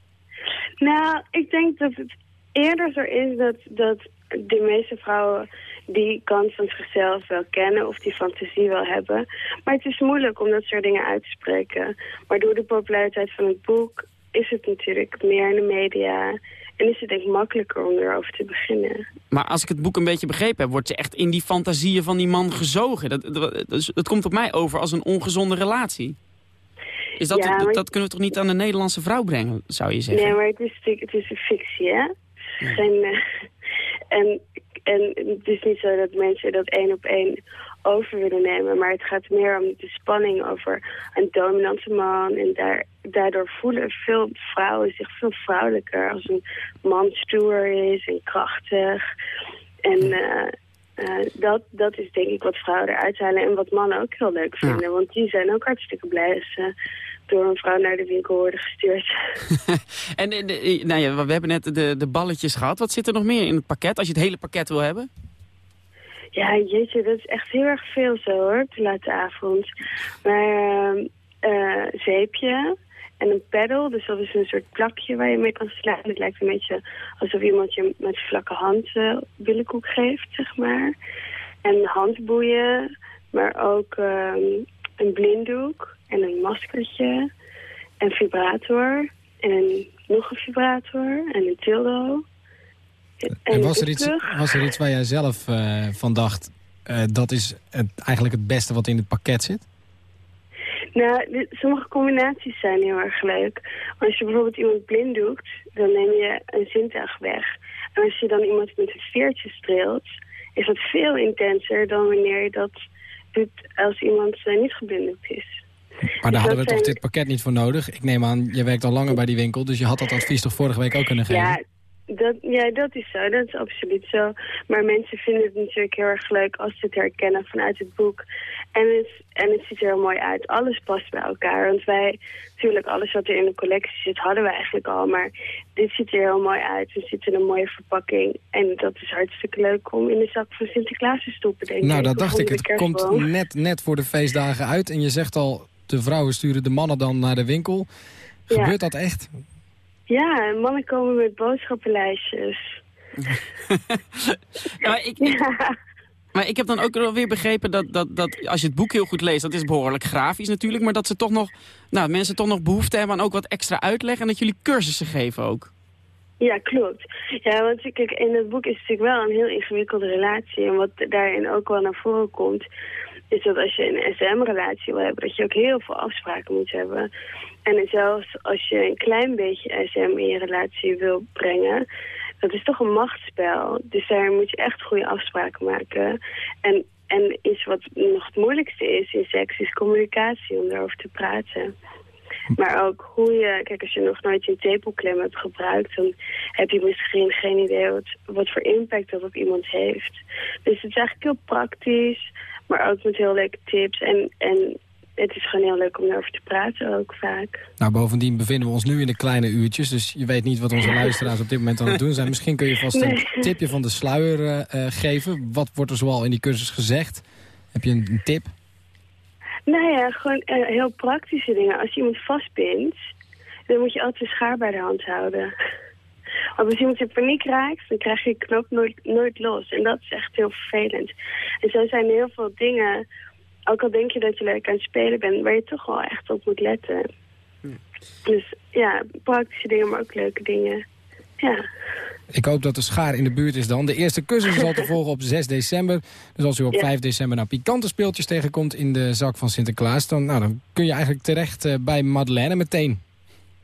Nou, ik denk dat het eerder zo is dat, dat de meeste vrouwen die kant van zichzelf wel kennen of die fantasie wel hebben. Maar het is moeilijk om dat soort dingen uit te spreken. Maar door de populariteit van het boek is het natuurlijk meer in de media... En is het denk ik makkelijker om erover te beginnen. Maar als ik het boek een beetje begrepen heb... wordt je echt in die fantasieën van die man gezogen. Dat, dat, dat, dat komt op mij over als een ongezonde relatie. Is dat, ja, dat, dat kunnen we toch niet aan de Nederlandse vrouw brengen, zou je zeggen? Nee, maar het is, het is een fictie, hè? Ja. Geen, uh, (laughs) en en het is niet zo dat mensen dat één op één over willen nemen. Maar het gaat meer om de spanning over een dominante man. En daar, daardoor voelen veel vrouwen zich veel vrouwelijker. Als een man stoer is en krachtig. En uh, uh, dat, dat is denk ik wat vrouwen eruit halen. En wat mannen ook heel leuk vinden. Ja. Want die zijn ook hartstikke blij als ze door een vrouw naar de winkel worden gestuurd. (laughs) en de, nou ja, we hebben net de, de balletjes gehad. Wat zit er nog meer in het pakket, als je het hele pakket wil hebben? Ja, jeetje, dat is echt heel erg veel zo hoor, de late avond. Maar uh, zeepje En een pedal, dus dat is een soort plakje waar je mee kan slaan. Het lijkt een beetje alsof iemand je met vlakke hand uh, billenkoek geeft, zeg maar. En handboeien, maar ook um, een blinddoek en een maskertje. En vibrator en nog een vibrator en een tildo. En, en was, er iets, was er iets waar jij zelf uh, van dacht... Uh, dat is het, eigenlijk het beste wat in het pakket zit? Nou, dit, sommige combinaties zijn heel erg leuk. Als je bijvoorbeeld iemand blind doet, dan neem je een zintuig weg. En als je dan iemand met een veertje streelt, is dat veel intenser dan wanneer je dat doet als iemand uh, niet geblinddoekt is. Maar daar hadden we toch dit pakket niet voor nodig? Ik neem aan, je werkt al langer bij die winkel, dus je had dat advies toch vorige week ook kunnen geven? Ja, dat, ja, dat is zo. Dat is absoluut zo. Maar mensen vinden het natuurlijk heel erg leuk als ze het herkennen vanuit het boek. En het, en het ziet er heel mooi uit. Alles past bij elkaar. Want wij, natuurlijk, alles wat er in de collectie zit, hadden we eigenlijk al. Maar dit ziet er heel mooi uit. Het zit in een mooie verpakking. En dat is hartstikke leuk om in de zak van Sinterklaas te stoppen, denk nou, ik. Nou, dat dacht ik. Het komt net, net voor de feestdagen uit. En je zegt al, de vrouwen sturen de mannen dan naar de winkel. Gebeurt ja. dat echt? Ja, mannen komen met boodschappenlijstjes. (laughs) ja, maar, ik, ja. maar ik heb dan ook wel weer begrepen dat, dat, dat als je het boek heel goed leest... dat is behoorlijk grafisch natuurlijk... maar dat ze toch nog, nou, mensen toch nog behoefte hebben aan ook wat extra uitleg... en dat jullie cursussen geven ook. Ja, klopt. Ja, want kijk, in het boek is het natuurlijk wel een heel ingewikkelde relatie. En wat daarin ook wel naar voren komt... is dat als je een SM-relatie wil hebben... dat je ook heel veel afspraken moet hebben... En zelfs als je een klein beetje SM in je relatie wil brengen, dat is toch een machtsspel. Dus daar moet je echt goede afspraken maken. En, en iets wat nog het moeilijkste is in seks, is communicatie, om daarover te praten. Maar ook hoe je, kijk als je nog nooit een tepelklem hebt gebruikt, dan heb je misschien geen idee wat, wat voor impact dat op iemand heeft. Dus het is eigenlijk heel praktisch, maar ook met heel leuke tips. En, en het is gewoon heel leuk om erover te praten ook vaak. Nou, bovendien bevinden we ons nu in de kleine uurtjes. Dus je weet niet wat onze (laughs) luisteraars op dit moment aan het doen zijn. Misschien kun je vast nee. een tipje van de sluier uh, uh, geven. Wat wordt er zoal in die cursus gezegd? Heb je een, een tip? Nou ja, gewoon uh, heel praktische dingen. Als je iemand vastbindt, dan moet je altijd een schaar bij de hand houden. Want als iemand in paniek raakt, dan krijg je je knop nooit, nooit los. En dat is echt heel vervelend. En zo zijn er heel veel dingen ook al denk je dat je leuk aan het spelen bent, waar je toch wel echt op moet letten. Hm. Dus ja, praktische dingen, maar ook leuke dingen. Ja. Ik hoop dat de schaar in de buurt is dan. De eerste cursus is al te (laughs) volgen op 6 december. Dus als u op ja. 5 december nou pikante speeltjes tegenkomt in de zak van Sinterklaas... dan, nou, dan kun je eigenlijk terecht uh, bij Madeleine meteen.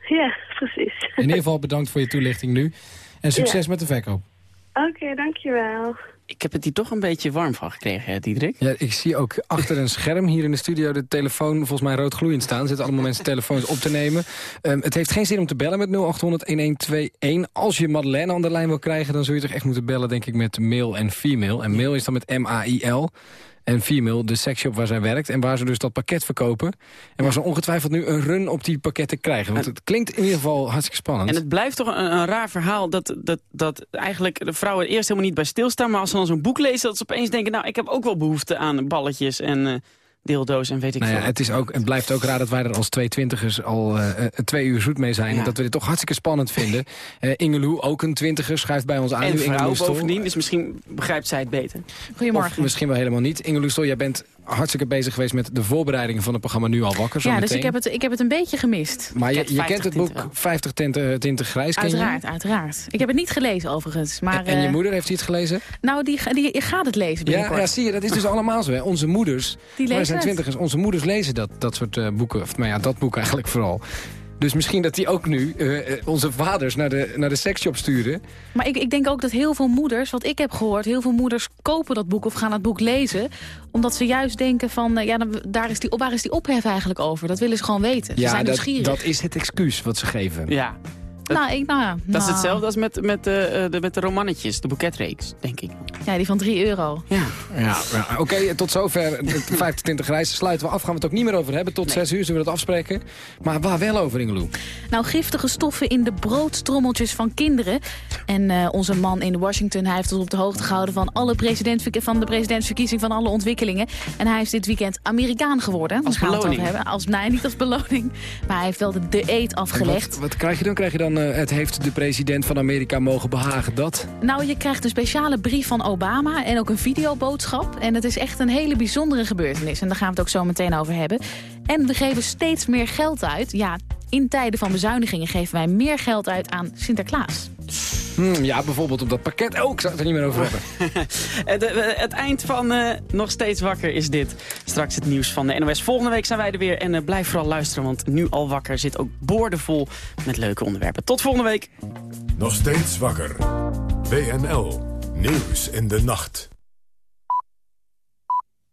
Ja, (laughs) precies. In ieder geval bedankt voor je toelichting nu. En succes ja. met de verkoop. Oké, okay, dankjewel. Ik heb het hier toch een beetje warm van gekregen, hè, Diederik? Ja, ik zie ook achter een scherm hier in de studio de telefoon volgens mij rood gloeiend staan. Er zitten allemaal mensen telefoons op te nemen. Um, het heeft geen zin om te bellen met 0800-1121. Als je Madeleine aan de lijn wil krijgen, dan zul je toch echt moeten bellen, denk ik, met mail en female. En mail is dan met M-A-I-L en Female, de sexshop waar zij werkt... en waar ze dus dat pakket verkopen. En waar ze ongetwijfeld nu een run op die pakketten krijgen. Want het klinkt in ieder geval hartstikke spannend. En het blijft toch een, een raar verhaal... Dat, dat, dat eigenlijk de vrouwen eerst helemaal niet bij stilstaan... maar als ze dan zo'n boek lezen, dat ze opeens denken... nou, ik heb ook wel behoefte aan balletjes en... Uh, deeldoos en weet ik nou ja, veel. Het, is ook, het blijft ook raar dat wij er als twee twintigers al uh, twee uur zoet mee zijn. Ja. En dat we dit toch hartstikke spannend vinden. Uh, (laughs) Ingeloe, ook een twintiger, schrijft bij ons aan. En vrouw bovendien, dus misschien begrijpt zij het beter. Goedemorgen. Of misschien wel helemaal niet. Ingeloe Stol, jij bent hartstikke bezig geweest met de voorbereidingen van het programma Nu al wakker. Zo ja, meteen. dus ik heb, het, ik heb het een beetje gemist. Maar je, je kent het boek tinten 50 tinten, tinten grijs, ken Uiteraard, je? uiteraard. Ik heb het niet gelezen overigens. Maar, en, en je uh, moeder, heeft hij het gelezen? Nou, die, die gaat het lezen ja, ja, zie je, dat is dus allemaal zo. Hè. Onze moeders, die wij zijn twintigers, onze moeders lezen dat, dat soort uh, boeken. Of nou ja, dat boek eigenlijk vooral. Dus misschien dat die ook nu uh, onze vaders naar de, naar de seksshop sturen. Maar ik, ik denk ook dat heel veel moeders, wat ik heb gehoord... heel veel moeders kopen dat boek of gaan het boek lezen... omdat ze juist denken van, uh, ja, dan, daar is die, waar is die ophef eigenlijk over? Dat willen ze gewoon weten. Ze ja, zijn dat, nieuwsgierig. dat is het excuus wat ze geven. Ja. Nou, ik, nou ja. Dat is nou, hetzelfde als met, met, de, de, met de romannetjes, de boeketreeks, denk ik. Ja, die van 3 euro. Ja. Ja, ja, oké, tot zover. Het 25 reis sluiten we af. Gaan we het ook niet meer over hebben. Tot 6 uur zullen we dat afspreken. Maar waar wel over, Ingeloe? Nou, giftige stoffen in de broodstrommeltjes van kinderen. En eh, onze man in Washington, hij heeft ons op de hoogte gehouden... van, alle president, van de presidentsverkiezing, van alle ontwikkelingen. En hij is dit weekend Amerikaan geworden. Als Daar gaan we het beloning. over hebben. Als, nee, niet als beloning. Maar hij heeft wel de, de eet afgelegd. Wat, wat krijg je dan? Krijg je dan eh, het heeft de president van Amerika mogen behagen dat? Nou, je krijgt een speciale brief van Obama en ook een videoboodschap. En het is echt een hele bijzondere gebeurtenis. En daar gaan we het ook zo meteen over hebben. En we geven steeds meer geld uit. Ja, in tijden van bezuinigingen geven wij meer geld uit aan Sinterklaas. Hmm, ja, bijvoorbeeld op dat pakket. Oh, ik zou het er niet meer over hebben. (laughs) Het, eh, het eind van eh, Nog Steeds Wakker is dit. Straks het nieuws van de NOS. Volgende week zijn wij er weer. En eh, blijf vooral luisteren, want nu al wakker zit ook boordevol met leuke onderwerpen. Tot volgende week. Nog steeds wakker. WNL. Nieuws in de nacht.